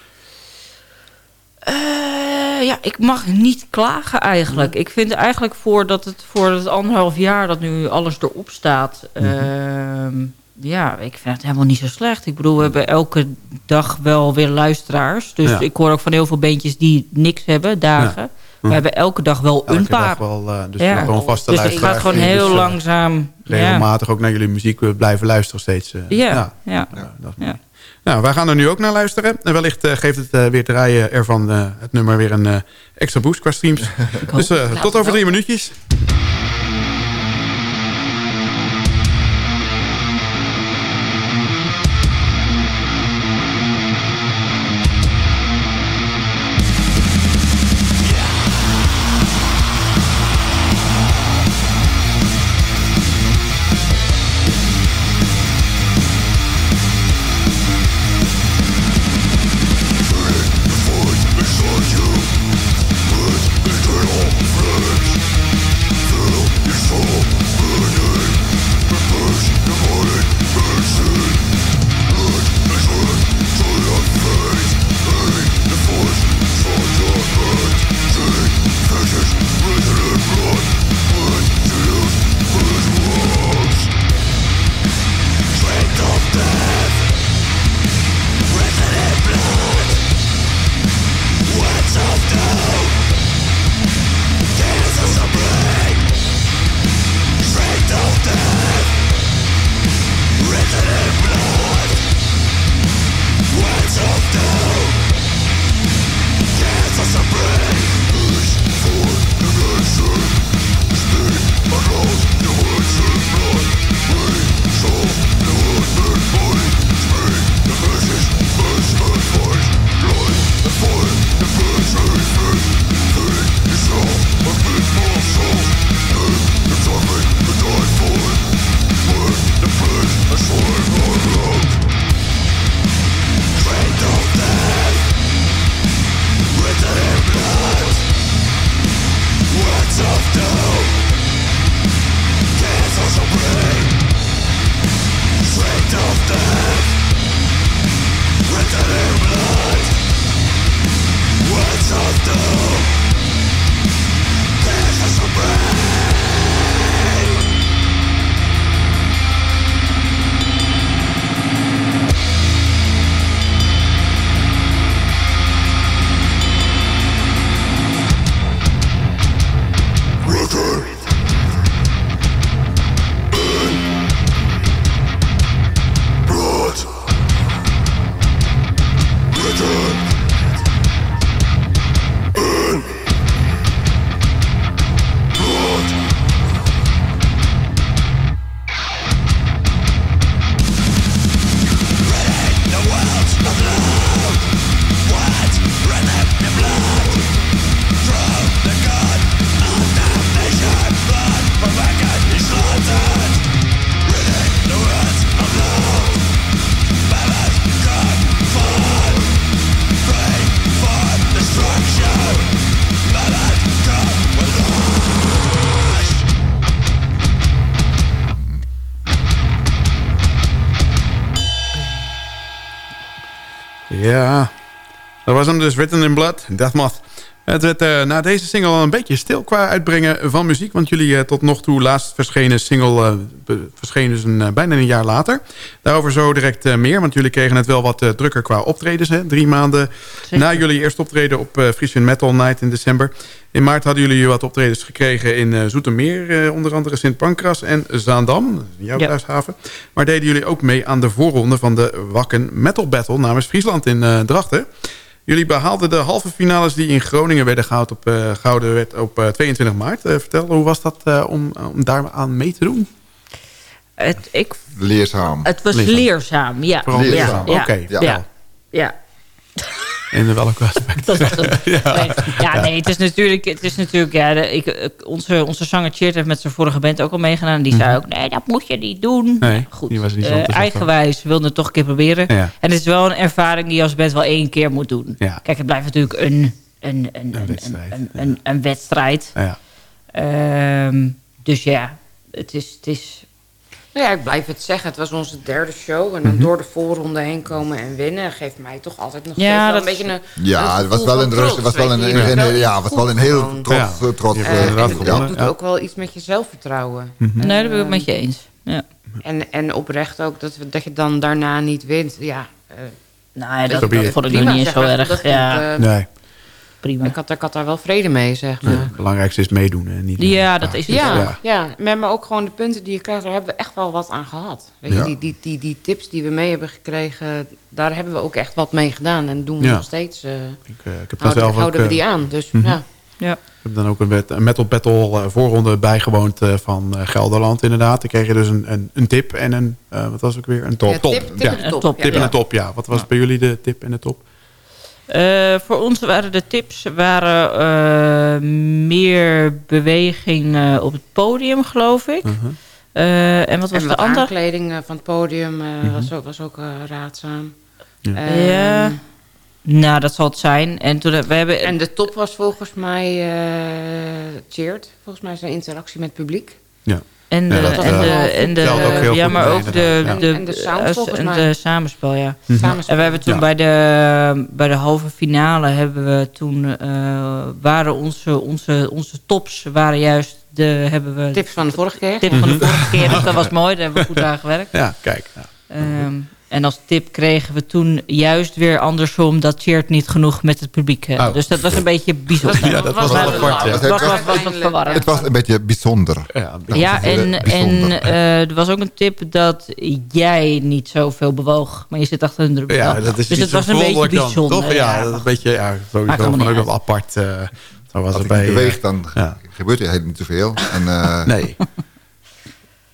Ja, ik mag niet klagen eigenlijk. Ik vind eigenlijk voor dat het voor het anderhalf jaar dat nu alles erop staat... ehm, ja, ik vind het helemaal niet zo slecht. Ik bedoel, we hebben elke dag wel weer luisteraars. Dus Ja. ik hoor ook van heel veel beentjes die niks hebben, dagen. We hebben elke dag wel een Elke paar. Wel, eh, dus Ja. gewoon vaste Dus het gaat gewoon heel dus, langzaam. Ja, regelmatig ook naar jullie muziek blijven luisteren steeds. eh. ja, ja. ja. Ja, dat is Ja. Nou, wij gaan er nu ook naar luisteren. En wellicht eh, geeft het weer draaien ervan eh, het nummer weer een eh, extra boost qua streams. dus tot over drie minuutjes. Dat was hem dus, Written in Blood, Deathmoth. Het werd uh, na deze single al een beetje stil qua uitbrengen van muziek. Want jullie uh, tot nog toe laatst verschenen single uh, verscheen dus een, bijna een jaar later. Daarover zo direct meer. Want jullie kregen het wel wat drukker qua optredens. Hè? Drie maanden Zeker. na jullie eerste optreden op uh, Frisian Metal Night in december. In maart hadden jullie wat optredens gekregen in Zoetermeer. onder andere Sint Pancras en Zaandam. Jouw ja. thuishaven. Maar deden jullie ook mee aan de voorronde van de Wakken Metal Battle namens Friesland in Drachten. Jullie behaalden de halve finales die in Groningen werden gehouden op, uh, gehouden werd op uh, 22 maart. Uh, vertel, hoe was dat uh, om, om daar aan mee te doen? Het, ik, leerzaam. Het was leerzaam, leerzaam ja. Vooral leerzaam, ja, oké. Ja. Ja. ja. In welke aspect? Dat was het. ja. Nee, ja, nee, het is natuurlijk... Het is natuurlijk ja, de, ik, onze, onze zanger Cheert heeft met zijn vorige band ook al meegedaan. Die mm -hmm. zei ook, nee, dat moet je niet doen. Nee, Goed, die was niet uh, eigenwijs wilde het toch een keer proberen. Ja. En het is wel een ervaring die je als band wel één keer moet doen. Ja. Kijk, het blijft natuurlijk een, een, een, een wedstrijd. Een, een, een wedstrijd. Ja. Um, dus ja, het is... Het is nou ja, ik blijf het zeggen. Het was onze derde show. En dan mm -hmm. door de voorronde heen komen en winnen... geeft mij toch altijd nog ja, wel dat een beetje een... Ja, het was wel een rust. Het was wel een, een, een, ja, was wel een heel trots. Ja. trots Ja, uh, en gewonnen. dat doet ook wel iets met je zelfvertrouwen. Mhm. nee, dat ben ik met je eens. Ja. En, en oprecht ook dat, we, dat je dan daarna niet wint. Ja, uh, Nou ja, dat, dat vond ik niet eens zo erg. Dat- ja, eh, Nee, prima. ik, had, ik had daar wel vrede mee, zeg maar. het belangrijkste is meedoen. Hè? Niet Ja, dat is het. Ja, Ja. ja. maar maar ook gewoon de punten die je krijgt, daar hebben we echt wel wat aan gehad. Weet je, die, die, die, die tips die we mee hebben gekregen, daar hebben we ook echt wat mee gedaan. En doen we Ja. nog steeds. eh, Ik, eh, ik heb houden zelf ook... houden we eh, die aan. Dus Mhm. ja. Ja. Ik heb dan ook een, metal battle voorronde bijgewoond eh, van eh, Gelderland inderdaad. Dan kreeg je dus een, een, een tip en een, eh, wat was ook weer? Een top. Ja, tip, tip Ja, en de een top. ja, Tip en een top, ja. Wat was bij jullie de tip en de top? Eh, voor ons waren de tips waren, eh, meer beweging eh, op het podium, geloof ik. Mhm. Eh, en wat was En de andere? aankleding van het podium eh, Mhm. was ook, was ook eh, raadzaam. Ja. Ehm, Ja. Nou, dat zal het zijn. En toen we hebben En de top was volgens mij eh cheered. Volgens mij zijn interactie met het publiek. En de, Ja, dat, en de, en de, ja, maar ook de, de. En de sound en de samenspel, ja. Mhm. Samen En we hebben toen Ja. bij, de, bij de halve finale hebben we toen eh, waren onze, onze, onze tops waren juist de hebben we tips van de vorige keer. tip van de vorige keer. Dus dat was mooi, daar hebben we goed aan gewerkt. Ja, kijk. Ja. Ehm, en als tip kregen we toen juist weer andersom dat Cheert niet genoeg met het publiek. eh, Oh. Dus dat was een beetje bijzonder. Ja, dat was wel Maar- apart, ja. Dat was, was, was wat verwarrend. Het was een beetje bijzonder. Ja, en, bijzonder. en eh, er was ook een tip dat jij niet zoveel bewoog. Maar je zit achter een druk. ja, dat is dus het was een beetje dan, bijzonder. Toch? Ja, dat is een beetje, ja, sowieso van ook wel apart. eh zo was Als het ik bij... niet beweeg, dan ja. gebeurt er helemaal niet zoveel. En eh, Nee.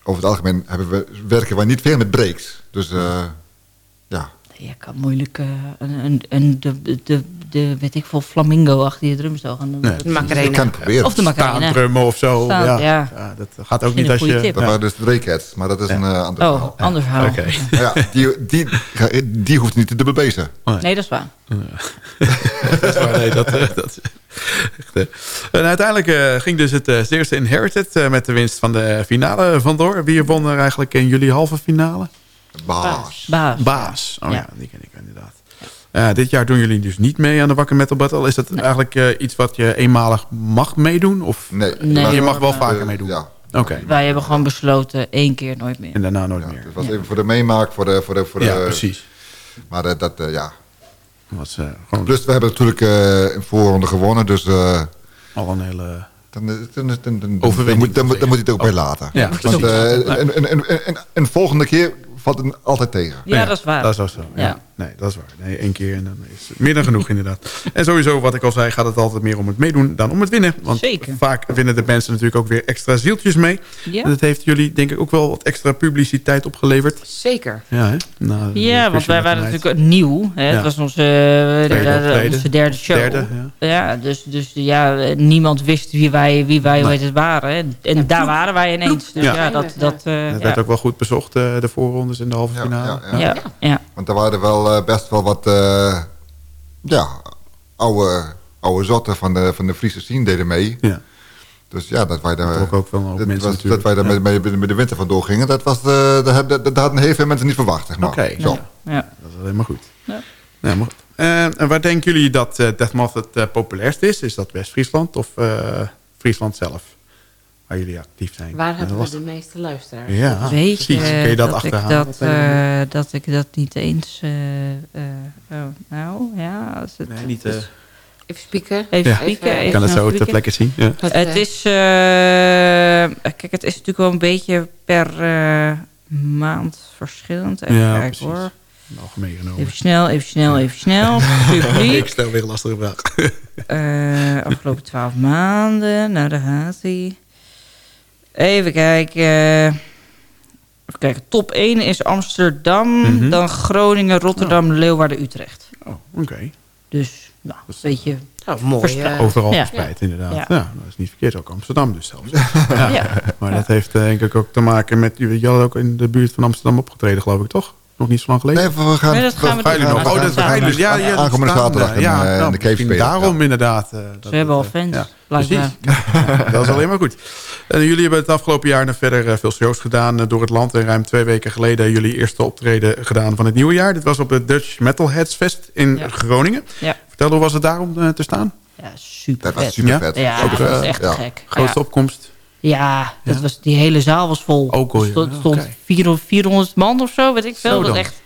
over het algemeen hebben we, werken wij niet veel met breaks. Dus eh, ja, Je kan moeilijk eh, een, een, een, de, de, de, weet ik veel, flamingo achter je drumstel gaan doen. Nee. De Macarena. kan het proberen. Of de Macarena. Staandrummen of zo. Staan, ja. ja. Ja, dat gaat ook niet als je... tip. Dat waren dus de maar dat is Ja. een uh, ander Oh, verhaal. anders verhaal. Oké. Maar ja, die, die, die hoeft niet te dubbel bezig. Nee, dat is waar. dat is waar, nee, dat, eh, dat eh. En uiteindelijk eh, ging dus het eh, eerste Inherited eh, met de winst van de finale vandoor. Wie won er eigenlijk in jullie halve finale? Baas. Baas. Baas. Oh ja, Ja. die ken ik inderdaad. Eh, dit jaar doen jullie dus niet mee aan de Wakker Metal Battle. Is dat eigenlijk eh, iets wat je eenmalig mag meedoen? Of Nee, Nee. je mag wel vaker meedoen? Ja. Oké. Wij hebben gewoon besloten één keer nooit meer. En daarna nooit Ja, meer. het was even voor de meemaak, voor de... Voor de, voor Ja, de precies. Maar eh, dat, eh, ja. was eh, gewoon Plus, we hebben natuurlijk eh een voorronde gewonnen, dus... al een hele... dan, dan, dan, dan, moet, dan, moet- dan moet je het ook Oh. bij laten. Ja, Want eh, een, een, een, een, een volgende keer valt het altijd tegen. Ja, dat is waar. Dat is ook zo. Ja. Ja. Nee, dat is waar. Nee, één keer en dan is het meer dan genoeg inderdaad. En sowieso, wat ik al zei, gaat het altijd meer om het meedoen dan om het winnen. Want Zeker. vaak winnen de er natuurlijk ook weer extra zieltjes mee. Ja. En dat heeft jullie denk ik ook wel wat extra publiciteit opgeleverd. Zeker. Ja, hè? De Ja, want wij waren natuurlijk nieuw. Hè? Ja. Het was onze, eh, derde, optreden. onze derde show. Derde, ja. dus, dus ja, eh, niemand wist wie wij, wie wij hoe heet het, waren. hè. En daar waren wij ineens. Dus Ja. ja, dat... dat eh, werd ook wel goed bezocht, eh, de voorrondes en de halve Ja, finale. ja, ja. Ja, ja. Want er waren wel eh, best wel wat... eh, ja, oude, oude zotten van de, van de Friese scene deden mee. Ja. Dus ja, dat wij daar... Dat ook wel was, wij daar Ja. met, met, met de winter vandoor gingen, dat, was, eh, dat, dat, dat hadden heel veel mensen niet verwacht. Zeg maar. Oké. Zo. ja. Dat is helemaal goed. Ja. Ja, maar, Eh, en waar denken jullie dat eh Death Moth het populairst is? Is dat West-Friesland of eh, Friesland zelf? Waar jullie actief zijn. Waar Eh, hebben we de meeste luisteraars? Ja, Weet je, precies. Kun je dat, dat, ik achterhalen? dat, eh, dat ik dat niet eens... eh, eh, oh, nou, ja. Als het, Nee, niet... eh, Even spieken. Even Ja. spieken. Ik ik even kan het zo ter plekke zien. Ja. Wat, Het eh, is... eh, kijk, het is natuurlijk wel een beetje per eh, maand verschillend. Even Ja, kijken precies. hoor. Algemeen genomen. Even snel, even snel, even snel. Ik stel weer een lastige vraag. Eh, afgelopen twaalf maanden. Nou, daar gaat hij. Even kijken. Even kijken. Top 1 is Amsterdam. Mhm. Dan Groningen, Rotterdam, Leeuwarden, Utrecht. Oh, oké. Dus, nou, een beetje... oh, mooi. verspreid. eh, Overal Ja. verspreid, inderdaad. Ja. Ja. dat is niet verkeerd. Ook Amsterdam dus zelfs. ja. Ja. Maar dat heeft eh, denk ik ook te maken met... Je had ook in de buurt van Amsterdam opgetreden, geloof ik, toch? Nog niet zo lang geleden? Nee, we gaan... Nee, dat gaan we Gaan nog? Oh, dat Ja. ga je dus. Ja, ja, dat Aankomende staan, zaterdag in, ja, eh, in nou, de Cave misschien spelen, Daarom ja. inderdaad. eh, dat Ze hebben al eh, fans, ja, blijkbaar. Precies. dat is alleen maar goed. En jullie hebben het afgelopen jaar nog verder veel shows gedaan door het land. En ruim twee weken geleden jullie eerste optreden gedaan van het nieuwe jaar. Dit was op het Dutch Metalheads Fest in Ja. Groningen. Ja. Vertel, hoe was het daar om eh, te staan? Ja, super Dat was vet. super Ja? vet. Ja, Ook, dat was echt ja. gek. Grootste Ja. opkomst? Ja, dat Ja? Was, die hele zaal was vol. Ook al, ja. stond, stond Oké. 400, 400 man of zo, weet ik veel. Zo Dat echt,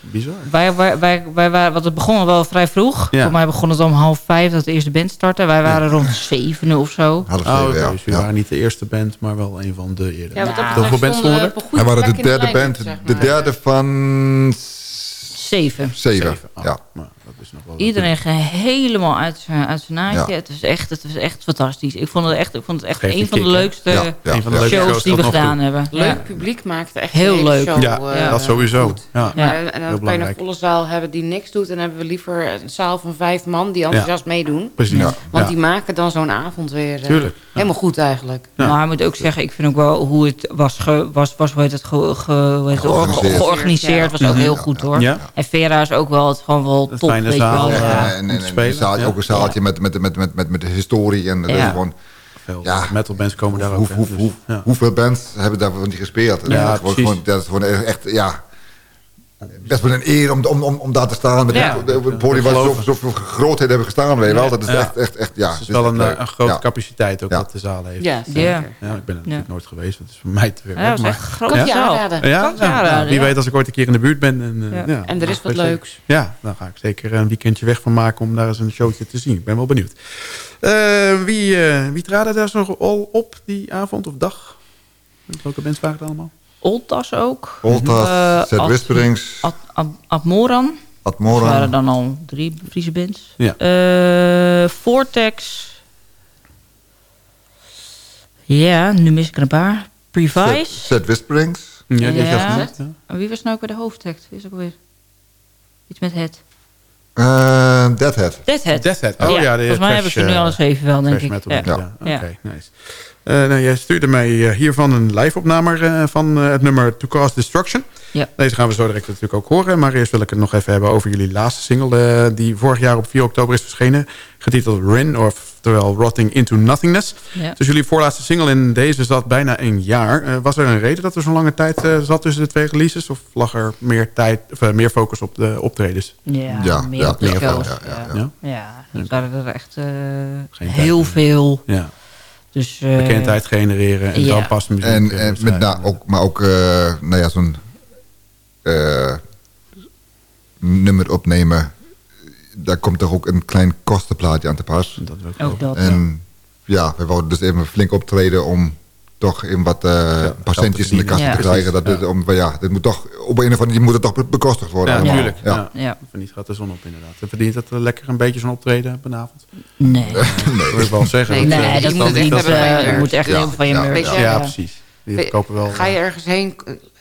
Bizar. wij, wij, wij, wij waren, want het begon wel vrij vroeg. Ja. Voor mij begon het om half vijf dat de eerste band startte. Wij waren rond zeven of zo. Half Oh, zeven, ja. Dus Ja. waren niet de eerste band, maar wel een van de eerder. Ja, wat dat Ja. betreft Hoeveel bands stonden we er? Wij waren plek de derde band. zeg De derde van... Zeven. Zeven. Oh, Ja. nou, dat is nog wel Iedereen ging helemaal uit zijn, uit zijn naadje. Ja. Het, was echt, het was echt fantastisch. Ik vond het echt, ik vond het echt Geeft een een van de kick, leukste Ja, ja, Een van de ja. leukste shows die we toe. gedaan hebben. Leuk Ja. publiek maakte echt Heel leuk. show, Ja, eh, dat sowieso. Ja. Ja. en dan kan je een volle zaal hebben die niks doet. En dan hebben we liever een zaal van vijf man die enthousiast meedoen. Precies. Ja. Want Ja. die maken dan zo'n avond weer eh, Tuurlijk. Ja. helemaal goed eigenlijk. Ja. Maar ik moet ook zeggen, ik vind ook wel hoe het was, ge, was, was hoe heet het, ge, ge- hoe heet het, Georganiseerd. ge- georganiseerd. was ook heel goed hoor. En Vera is ook wel, het gewoon wel top. Je zaal. Ja. en, en, en spelen, een zaaltje, ja. ook een zaaltje met, met, met, met, met, met de historie. En dat Ja. is gewoon, Veel Ja. metalbands komen daar hoe, ook. hè, hoe, dus, hoe, ja. hoeveel bands hebben daarvan niet gespeeld? Ja, dat, is gewoon, precies. gewoon- dat is gewoon echt, ja... Best wel een eer om, om, om, om daar te staan. Met Ja. het, het podium waar zoveel grootheid hebben gestaan. Weet je wel. Dat is Ja. echt, echt, echt, ja. Het is wel een, echt eh, een grote Ja. capaciteit ook Ja. wat de zaal heeft. Ja, zeker. Ja. Ja, ik ben er natuurlijk Ja. nooit geweest. Dat is voor mij te ver. Ja, dat weg, is maar- een aanraden. Ja, nou, wie weet als ik ooit een keer in de buurt ben. En, eh, Ja. ja, En er is wat leuks. Ja, dan ga ik zeker een weekendje weg van maken om daar eens een showtje te zien. Ik ben wel benieuwd. Eh, wie, eh wie traden daar zo al op die avond of dag? Welke bands waren het allemaal? Oltas ook. Oltas, Eh, Zet Ad- Whisperings, Ad, Ad, Admoran. Dat waren dan al drie Friese bands. Ja. Eh, Vortex. Ja, nu mis ik er een paar. Previce. Zet Whisperings. Ja, die Ja. ja. En Wie was nou ook weer de hoofdtekst? Wie is ook weer? Iets met het. Uh, Deadhead. Deadhead. Deathhead. Oh ja, de volgens mij hebben ze nu alles even wel, denk ik. metal Ja. ja. Ja. Oké, nice. Eh, nou, jij stuurde mij eh, hiervan een live-opname eh, van eh, het nummer To Cause Destruction. Ja. Deze gaan we zo direct natuurlijk ook horen. Maar eerst wil ik het nog even hebben over jullie laatste single... eh, die vorig jaar op 4 oktober is verschenen. Getiteld Rin, oftewel Rotting Into Nothingness. Ja. Dus jullie voorlaatste single in deze zat bijna een jaar. Eh, was er een reden dat er zo'n lange tijd eh, zat tussen de twee releases? Of lag er meer, tijd, of, meer focus op de optredens? Ja, Ja, meer ja, op de ja, ja, Ja, ja. ja. dat waren er echt eh, Geen heel veel. Ja, Dus, eh, bekendheid genereren en ja. dan pas muziek. En, en met, nou, ook, maar ook, eh, nou ja, zo'n eh, nummer opnemen. Daar komt toch ook een klein kostenplaatje aan te pas. Dat. Ook dat. En ja, we wouden dus even flink optreden om toch in wat eh patiëntjes in de kast Ja. te krijgen. Dat dit, om, ja, dit moet toch, op een of andere manier moet het toch be- bekostigd worden. Ja, natuurlijk. Ja. Ja. Ja. Van niet gaat de zon op inderdaad. En verdient het lekker een beetje zo'n optreden op een avond? Nee. Dat wil ik wel zeggen. Nee, Dat, Nee, eh, dat je moet niet. echt hebben van je eh, moet echt Ja, heel veel van je ja, ja, precies. Die We- kopen wel... Ga je ergens heen,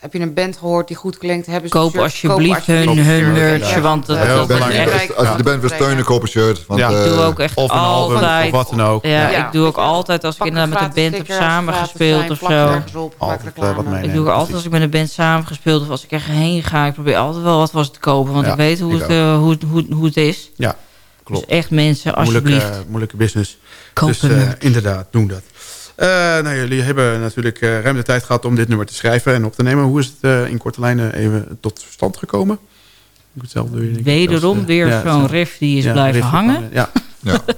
heb je een band gehoord die goed klinkt? Hebben ze Koop shirt? alsjeblieft Koop hun, alsjeblieft hun merch, Ja. want dat, dat is echt... Als je de band wil steunen, koop een shirt. Want, Ja. eh, Ik doe ook echt Of een album altijd... of wat dan ook. Ja, Ja. ik doe ook altijd als ik inderdaad met een band heb samengespeeld of er zo. Altijd, eh, wat. Ik doe ook altijd als ik met een band samengespeeld of als ik erheen ga. Ik probeer altijd wel wat was te kopen, want Ja, ik weet hoe ik het, eh, hoe, het- hoe, het- hoe het is. Ja, klopt. Dus echt mensen, moeilijke, alsjeblieft. moeilijke business. Koop dus eh, inderdaad, doen dat. Eh, nou, jullie hebben natuurlijk eh, ruim de tijd gehad om dit nummer te schrijven en op te nemen. Hoe is het eh, in korte lijnen even tot stand gekomen? Hetzelfde weer, wederom als, weer zo'n riff die is Ja, blijven riff hangen. Ja, Ja.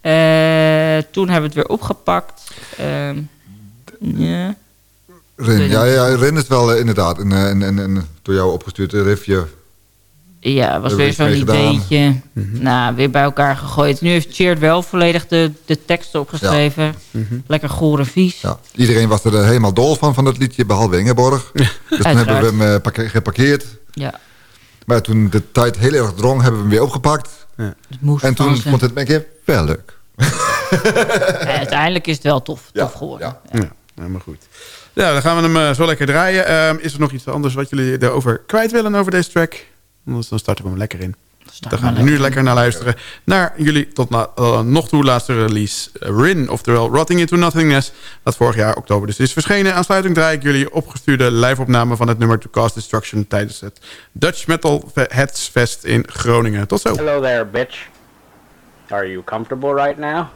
Eh, toen hebben we het weer opgepakt. Ehm, ja. Rin, ja, ja, Rin is wel inderdaad een, een, een, een door jou opgestuurd riffje. Ja, was weer we zo'n ideetje. Mhm. Nou, weer bij elkaar gegooid. Nu heeft Cheert wel volledig de, de teksten opgeschreven. Mhm. Lekker goor en vies. Ja. Iedereen was er eh, helemaal dol van, van dat liedje, behalve Ingeborg. Dus toen hebben we hem eh, parke- geparkeerd. Ja, Maar toen de tijd heel erg drong, hebben we hem weer opgepakt. moest En toen ze. vond het een keer wel leuk. Ja, uiteindelijk is het wel tof, Ja, tof geworden. ja. Ja, helemaal goed. Ja, dan gaan we hem eh, zo lekker draaien. Ehm, is er nog iets anders wat jullie erover kwijt willen over deze track? Anders dan starten we hem lekker in. Daar gaan we nu lekker naar luisteren. Naar jullie tot na, eh, nog toe laatste release. eh, Rin, oftewel Rotting Into Nothingness. Dat vorig jaar oktober dus is verschenen. Aansluiting draai ik jullie opgestuurde live-opname van het nummer To Cause Destruction... tijdens het Dutch Metal Heads Fest in Groningen. Tot zo. Hello there, bitch. Are you comfortable right now?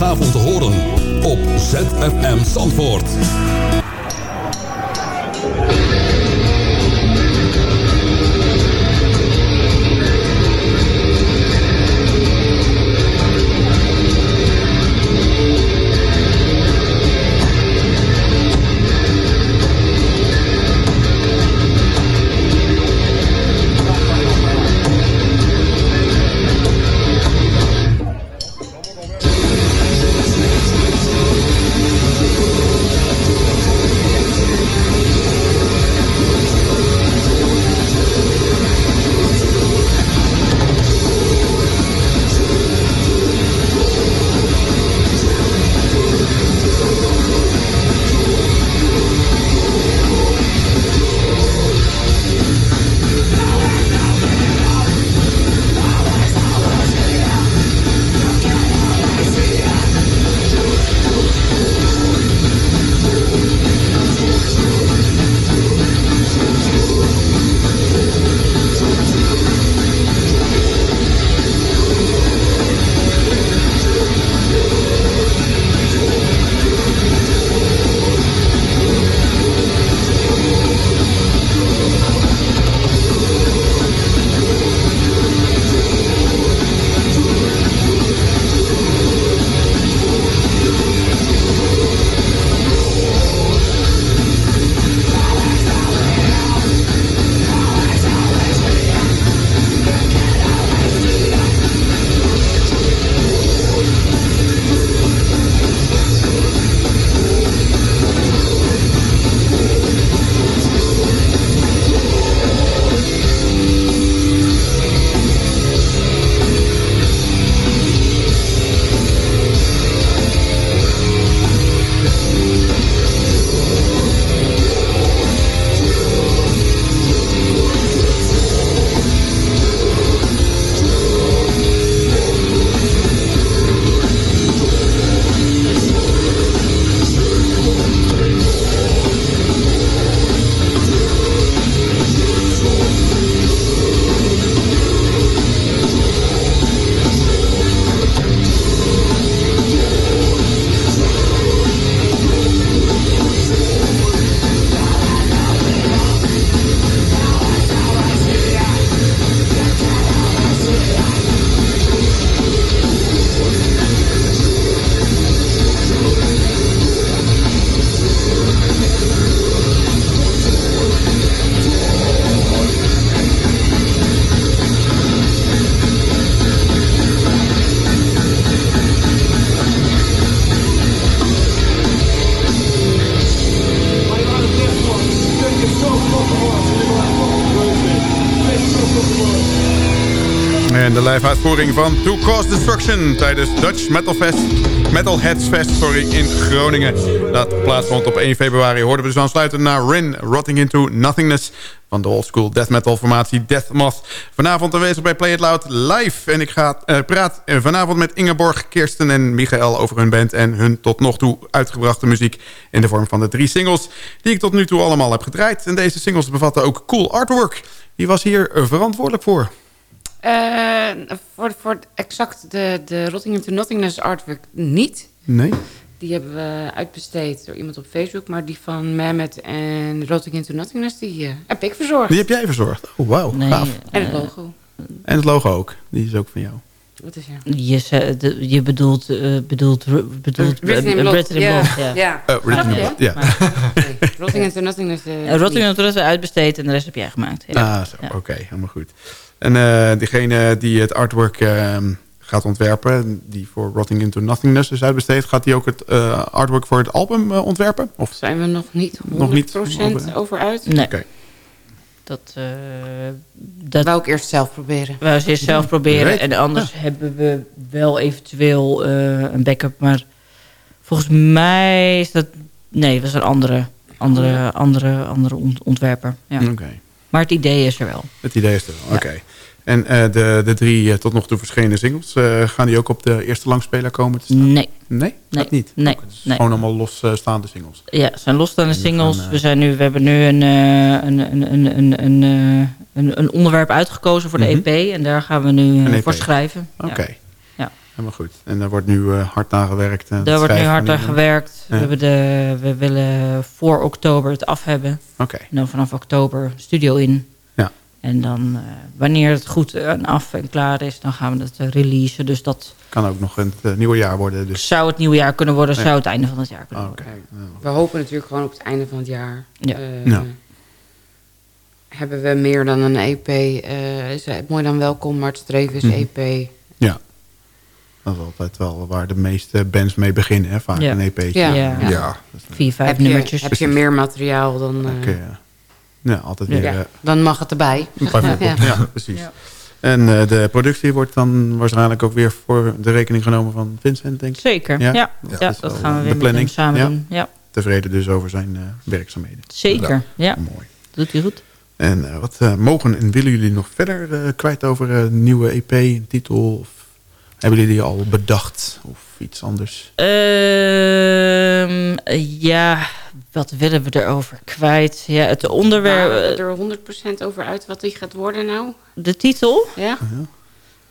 Maandagavond te horen op ZFM Zandvoort. Van To Cause Destruction tijdens Dutch Metal Fest, Metal Heads Fest sorry, in Groningen. Dat plaatsvond op 1 februari. Hoorden we dus aansluiten naar Rin, Rotting Into Nothingness van de oldschool death metal formatie Death Moth. Vanavond aanwezig bij Play It Loud live. En ik ga, uh, praat vanavond met Ingeborg, Kirsten en Michael over hun band... en hun tot nog toe uitgebrachte muziek in de vorm van de drie singles... die ik tot nu toe allemaal heb gedraaid. En deze singles bevatten ook cool artwork. Die was hier verantwoordelijk voor. Uh, voor, voor exact de, de Rotting to Nothingness artwork niet. Nee. Die hebben we uitbesteed door iemand op Facebook. Maar die van Mehmet en Rotting into Nothingness, die uh, heb ik verzorgd. Die heb jij verzorgd? Oh, wauw. Nee, en het logo. En het logo ook. Die is ook van jou. Wat is Je, je, je bedoelt, uh, bedoelt, bedoelt Written in Blood. Ja. ja. ja. Oh, Written in Blood, ja. Rotting into Nothingness. Rotting into Nothingness uitbesteed en de rest heb jij gemaakt. Ah, zo. Oké, okay, helemaal goed. En uh, diegene die het artwork uh, gaat ontwerpen... die voor Rotting Into Nothingness is uitbesteed... gaat die ook het uh, artwork voor het album ontwerpen? Of zijn we nog niet 100% nog niet over, over uit? Nee. Okay. Dat, dat wou ik eerst zelf proberen. Wou ik eerst zelf proberen. En anders hebben we wel eventueel een backup. Maar volgens mij is dat... Nee, dat is een andere, andere, andere, andere ontwerper. Ja. Oké. Okay. Maar het idee is er wel. Het idee is er wel, oké. En uh, de, de drie uh, tot nog toe verschenen singles, uh, gaan die ook op de eerste langspeler komen te staan? Nee. Nee? nee. Dat niet? Nee. Ook, het is nee. gewoon allemaal losstaande singles? Ja, het zijn losstaande singles. Gaan, we, zijn nu, we hebben nu een, een, een, een, een, een, een onderwerp uitgekozen voor de mm -hmm. EP. En daar gaan we nu EP. voor schrijven. Oké. Okay. Ja. Helemaal goed. En daar wordt nu uh, hard aan gewerkt. Uh, daar wordt nu hard aan gewerkt. Ja. We, hebben de, we willen voor oktober het af hebben. Oké. Okay. En dan vanaf oktober studio in. Ja. En dan, uh, wanneer het goed en af en klaar is, dan gaan we het releasen. Dus dat kan ook nog het uh, nieuwe jaar worden. Dus. Zou het nieuwe jaar kunnen worden, ja. zou het einde van het jaar kunnen oh, okay. worden. We hopen natuurlijk gewoon op het einde van het jaar. Ja. ja. Hebben we meer dan een EP. is mooi dan welkom, maar het streven is Mhm. EP. Ja. Dat is altijd wel waar de meeste bands mee beginnen, hè? vaak Ja. een EP'tje. Ja. Ja. Ja. Vier, vijf Heb je, nummertjes. heb je meer materiaal, dan, eh, Oké, ja. ja, altijd weer. ja, eh, dan mag het erbij. bijvoorbeeld. Ja. ja. precies. Ja. En eh, de productie wordt dan waarschijnlijk ook weer voor de rekening genomen van Vincent, denk ik. Zeker, Ja? ja. Dat gaan we de weer met planning. hem samen Ja. doen. Ja, Tevreden dus over zijn eh, werkzaamheden. zeker. Ja, Mooi. doet hij goed. En eh, wat mogen en willen jullie nog verder eh, kwijt over eh, een nieuwe EP, titel? Of hebben jullie die al bedacht? Of iets anders? Ehm, ja, wat willen we erover kwijt? Ja, het onderwerp, we er 100% over uit wat die gaat worden nou? de titel? Ja?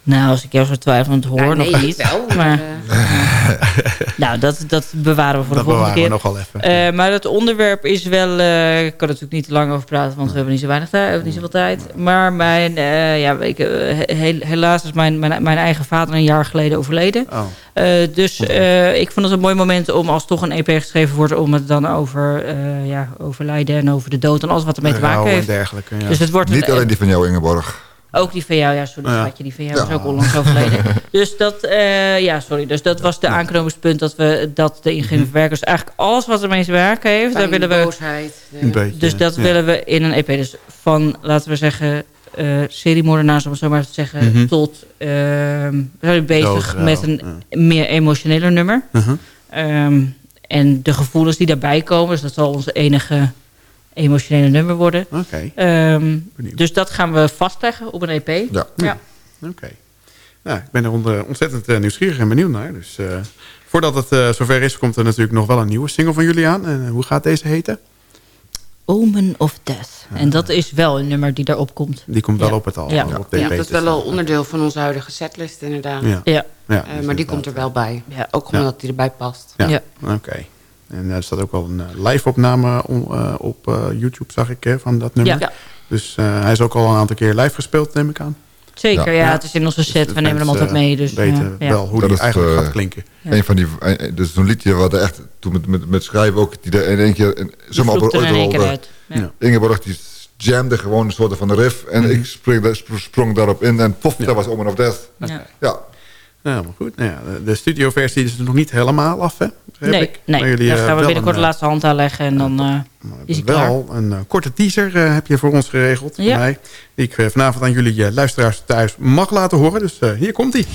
Nou, als ik jou zo twijfelend hoor, Ja, nee, nog niet. wel. Maar, nou, dat, dat bewaren we voor dat de volgende bewaren we keer. nog wel even. Eh, maar het onderwerp is wel... eh, ik kan er natuurlijk niet te lang over praten, want we hebben niet zo weinig tijd. We hebben niet zoveel tijd. Maar mijn, eh, ja, ik, he- helaas is mijn, mijn, mijn eigen vader een jaar geleden overleden. oh, Eh, dus eh, ik vond het een mooi moment om als toch een EP geschreven wordt... om het dan over, eh ja, over lijden en over de dood en alles wat ermee te maken en heeft. dergelijke. Ja. Dus het wordt Niet een- alleen die van jou, Ingeborg. Ook die van jou, ja, sorry, Ja. schatje, die van jou Ja. is ook onlangs overleden. dus dat, eh, ja, sorry, dus dat was de aanknopingspunt dat we dat de ingenieur verwerkers eigenlijk alles wat ermee te maken heeft, daar willen we, boosheid. de- een beetje. dus dat ja. willen we in een EP. Dus van, laten we zeggen, eh seriemoordenaars, om het zo maar te zeggen, Mhm. tot, eh, we zijn bezig met een ja. meer emotioneler nummer. Uh-huh. Ehm, en de gevoelens die daarbij komen, dus dat zal onze enige emotionele nummer worden. Oké, Ehm, dus dat gaan we vastleggen op een EP. Ja. Ja. Oké. Nou, ik ben er onder- ontzettend eh, nieuwsgierig en benieuwd naar. Dus eh, voordat het eh, zover is, komt er natuurlijk nog wel een nieuwe single van jullie aan. En hoe gaat deze heten? Omen of Death. En dat is wel een nummer die daarop komt. Die komt wel Ja. op het album. Ja. Op Ja, dat is wel al onderdeel van onze huidige setlist inderdaad. Ja. Ja, Ja, maar die komt er wel bij. Ja. Ook omdat Ja. die erbij past. Ja, Ja. oké. En er staat ook wel een eh, live-opname om, eh, op eh, YouTube, zag ik, hè, van dat nummer. Ja. Dus eh, hij is ook al een aantal keer live gespeeld, neem ik aan. zeker. Ja, Ja. het is in onze Dus set. We nemen hem altijd mee. Dus, weten ja, wel hoe Dat die is, eigenlijk gaat klinken. Ja. Een van die, dus zo'n liedje wat er echt, toen met, met, met schrijven ook, die er in één keer, in- zomaar op vloekt er in één keer rolde. uit. Ja. Ja. Ingeborg die jamde gewoon een soort van riff en Mhm. ik sprong, daar- spr- sprong daarop in en pof, Ja. dat was Omen of Death. Ja. Ja, maar goed. Nou ja, de- studioversie is er nog niet helemaal af, hè? Nee, ik. nee. Maar jullie, daar eh, gaan we binnenkort een, de eh, laatste hand aanleggen en dan eh, is hij klaar. wel een eh, korte teaser eh, heb je voor ons geregeld. Ja. Voor mij, die ik eh, vanavond aan jullie luisteraars thuis mag laten horen. Dus eh, hier komt hij.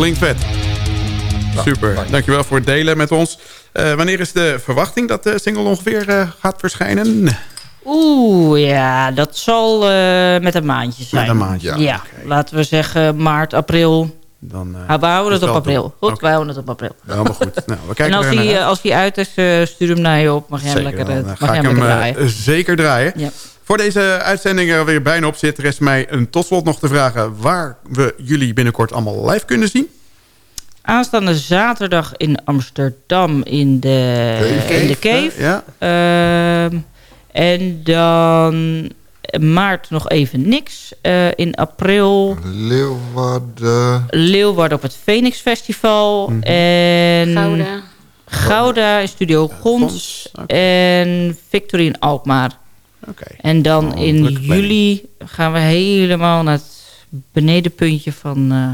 Klinkt vet. Super. dank je. Dankjewel voor het delen met ons. Eh, wanneer is de verwachting dat de single ongeveer eh, gaat verschijnen? Oeh, ja, dat zal eh, met een maandje zijn. Met een maandje. Ja, laten we zeggen maart, april. Dan, eh, Ah, we houden het op april. Goed, wij houden het op april. Helemaal goed. Nou, we En kijken als er naar hij, uit. eh, als hij uit is, eh, stuur hem naar je op. Mag jij hem lekker, dan, mag ga ik hem hem lekker draaien. zeker draaien. Ja. Voor deze uitzending er weer bijna op zit... is mij een tot slot nog te vragen... waar we jullie binnenkort allemaal live kunnen zien. Aanstaande zaterdag in Amsterdam in de Cave. in de cave. Ja, Ehm, en dan maart nog even niks. Eh, in april Leeuwarden. Leeuwarden op het Phoenix Festival. Mhm. En Gouda. Gouda in Studio Gons. En Victory in Alkmaar. Oké. En dan Oh, in juli gaan we helemaal naar het benedenpuntje van eh,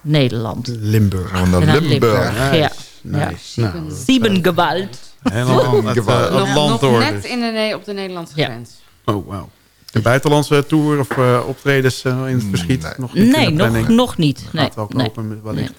Nederland. Limburg. Gaan we naar Limburg. Limburg. Ja. Nice. Nou, dat is, Siebengewalt. eh, helemaal het, eh, het Nog, land nog net in de, nee, op de Nederlandse Ja. grens. Oh, wauw. De buitenlandse tour of eh, optredens eh, in het verschiet? Nee. Nog niet Nee, nog, nog niet. Nee, Gaat wel nee. kopen wellicht.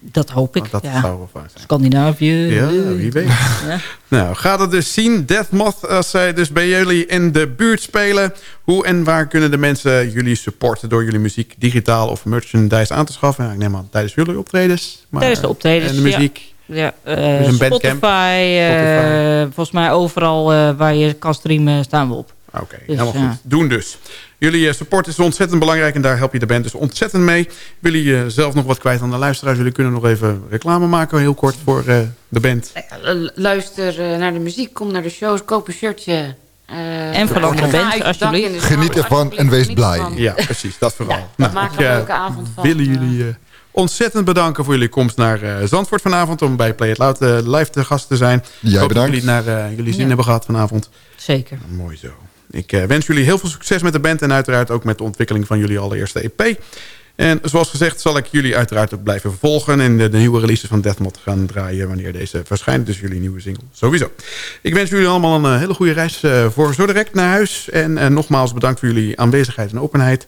Dat hoop ik. Oh, dat ja. zou wel fijn zijn. Scandinavië. Ja, wie weet. Ja. Nou, gaat het dus zien. Deathmoth, als zij dus bij jullie in de buurt spelen. Hoe en waar kunnen de mensen jullie supporten... door jullie muziek digitaal of merchandise aan te schaffen? Ja, ik neem aan tijdens jullie optredens. Maar, Tijdens de optredens, En de muziek. Ja, eh, Dus een bandcamp? Spotify, eh, Spotify. volgens mij overal eh, waar je kan streamen staan we op. Oké, Dus, helemaal ja. goed. Doen dus. Jullie eh, support is ontzettend belangrijk en daar help je de band dus ontzettend mee. Willen je zelf nog wat kwijt aan de luisteraars? Jullie kunnen nog even reclame maken, heel kort, voor eh, de band. Eh, Luister naar de muziek, kom naar de shows, koop een shirtje. eh, En uit het dak alsjeblieft. in de Geniet ervan alsjeblieft, en wees blij. Ja, precies, dat vooral. Ja, maak er een leuke avond van. willen jullie ontzettend bedanken voor jullie komst naar eh, Zandvoort vanavond... om bij Play It Loud live te gast te zijn. Jij Ik hoop dat bedankt. jullie naar jullie zin Ja. hebben gehad vanavond. Zeker. Mooi zo. Ik eh, wens jullie heel veel succes met de band... en uiteraard ook met de ontwikkeling van jullie allereerste EP. En zoals gezegd zal ik jullie uiteraard ook blijven volgen... en de, nieuwe releases van Deathmod gaan draaien... wanneer deze verschijnt, dus jullie nieuwe single sowieso. Ik wens jullie allemaal een eh, hele goede reis eh, voor zo direct naar huis. En nogmaals bedankt voor jullie aanwezigheid en openheid.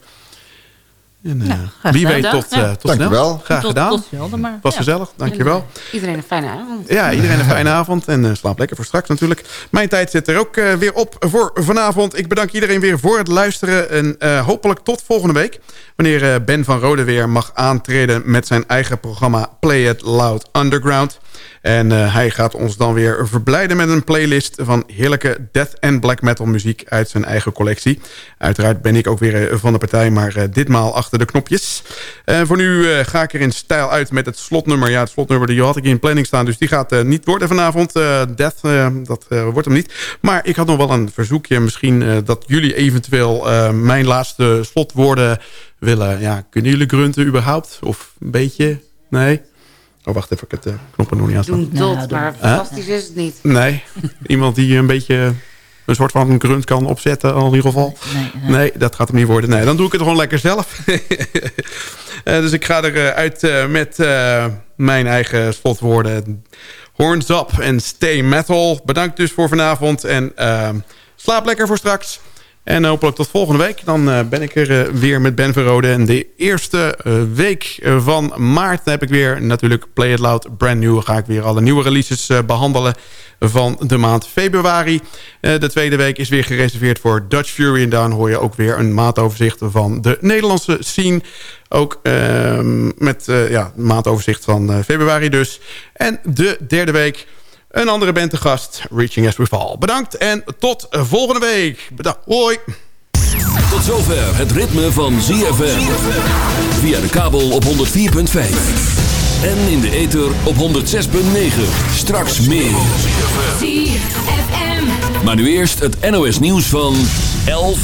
En, eh, Nou, graag wie weet tot, Ja. eh, tot snel. Graag Tot- gedaan. tot dan maar. Was Ja. gezellig, dankjewel. En, Iedereen een fijne avond. Ja, iedereen een fijne avond en eh, slaap lekker voor straks natuurlijk. Mijn tijd zit er ook eh, weer op voor vanavond. Ik bedank iedereen weer voor het luisteren en eh, hopelijk tot volgende week. Wanneer eh, Ben van Rode weer mag aantreden met zijn eigen programma Play It Loud Underground. En eh, hij gaat ons dan weer verblijden met een playlist van heerlijke death en black metal muziek uit zijn eigen collectie. Uiteraard ben ik ook weer eh, van de partij, maar eh, ditmaal achter de knopjes. Voor nu ga ik er in stijl uit met het slotnummer. Ja, het slotnummer die had ik in planning staan, dus die gaat niet worden vanavond. Death, dat wordt hem niet. Maar ik had nog wel een verzoekje. Misschien dat jullie eventueel mijn laatste slotwoorden willen. Ja, kunnen jullie grunten überhaupt? Of een beetje? Nee? Oh, wacht even, ik heb het uh, knoppen nog niet aan. Doen tot, maar fantastisch is het niet. Nee, iemand die een beetje een soort van grunt kan opzetten al in ieder geval. Nee, nee. Nee, dat gaat hem niet worden. Nee, dan doe ik het gewoon lekker zelf. Eh, dus ik ga eruit uit met eh, mijn eigen slotwoorden. Horns up en stay metal. Bedankt dus voor vanavond. En eh, slaap lekker voor straks. En hopelijk tot volgende week. Dan eh, ben ik er eh, weer met Ben Verrode. En de eerste eh, week van maart heb ik weer natuurlijk Play It Loud Brand New. Ga ik weer alle nieuwe releases eh, behandelen van de maand februari. De tweede week is weer gereserveerd voor Dutch Fury. En dan hoor je ook weer een maandoverzicht van de Nederlandse scene. Ook ehm, met eh ja, maandoverzicht van februari dus. En de derde week... Een andere band te gast, Reaching As We Fall. Bedankt en tot volgende week. Bedankt. Hoi. Tot zover het ritme van ZFM. Via de kabel op 104.5. En in de ether op 106.9. Straks meer. ZFM. Maar nu eerst het NOS nieuws van 11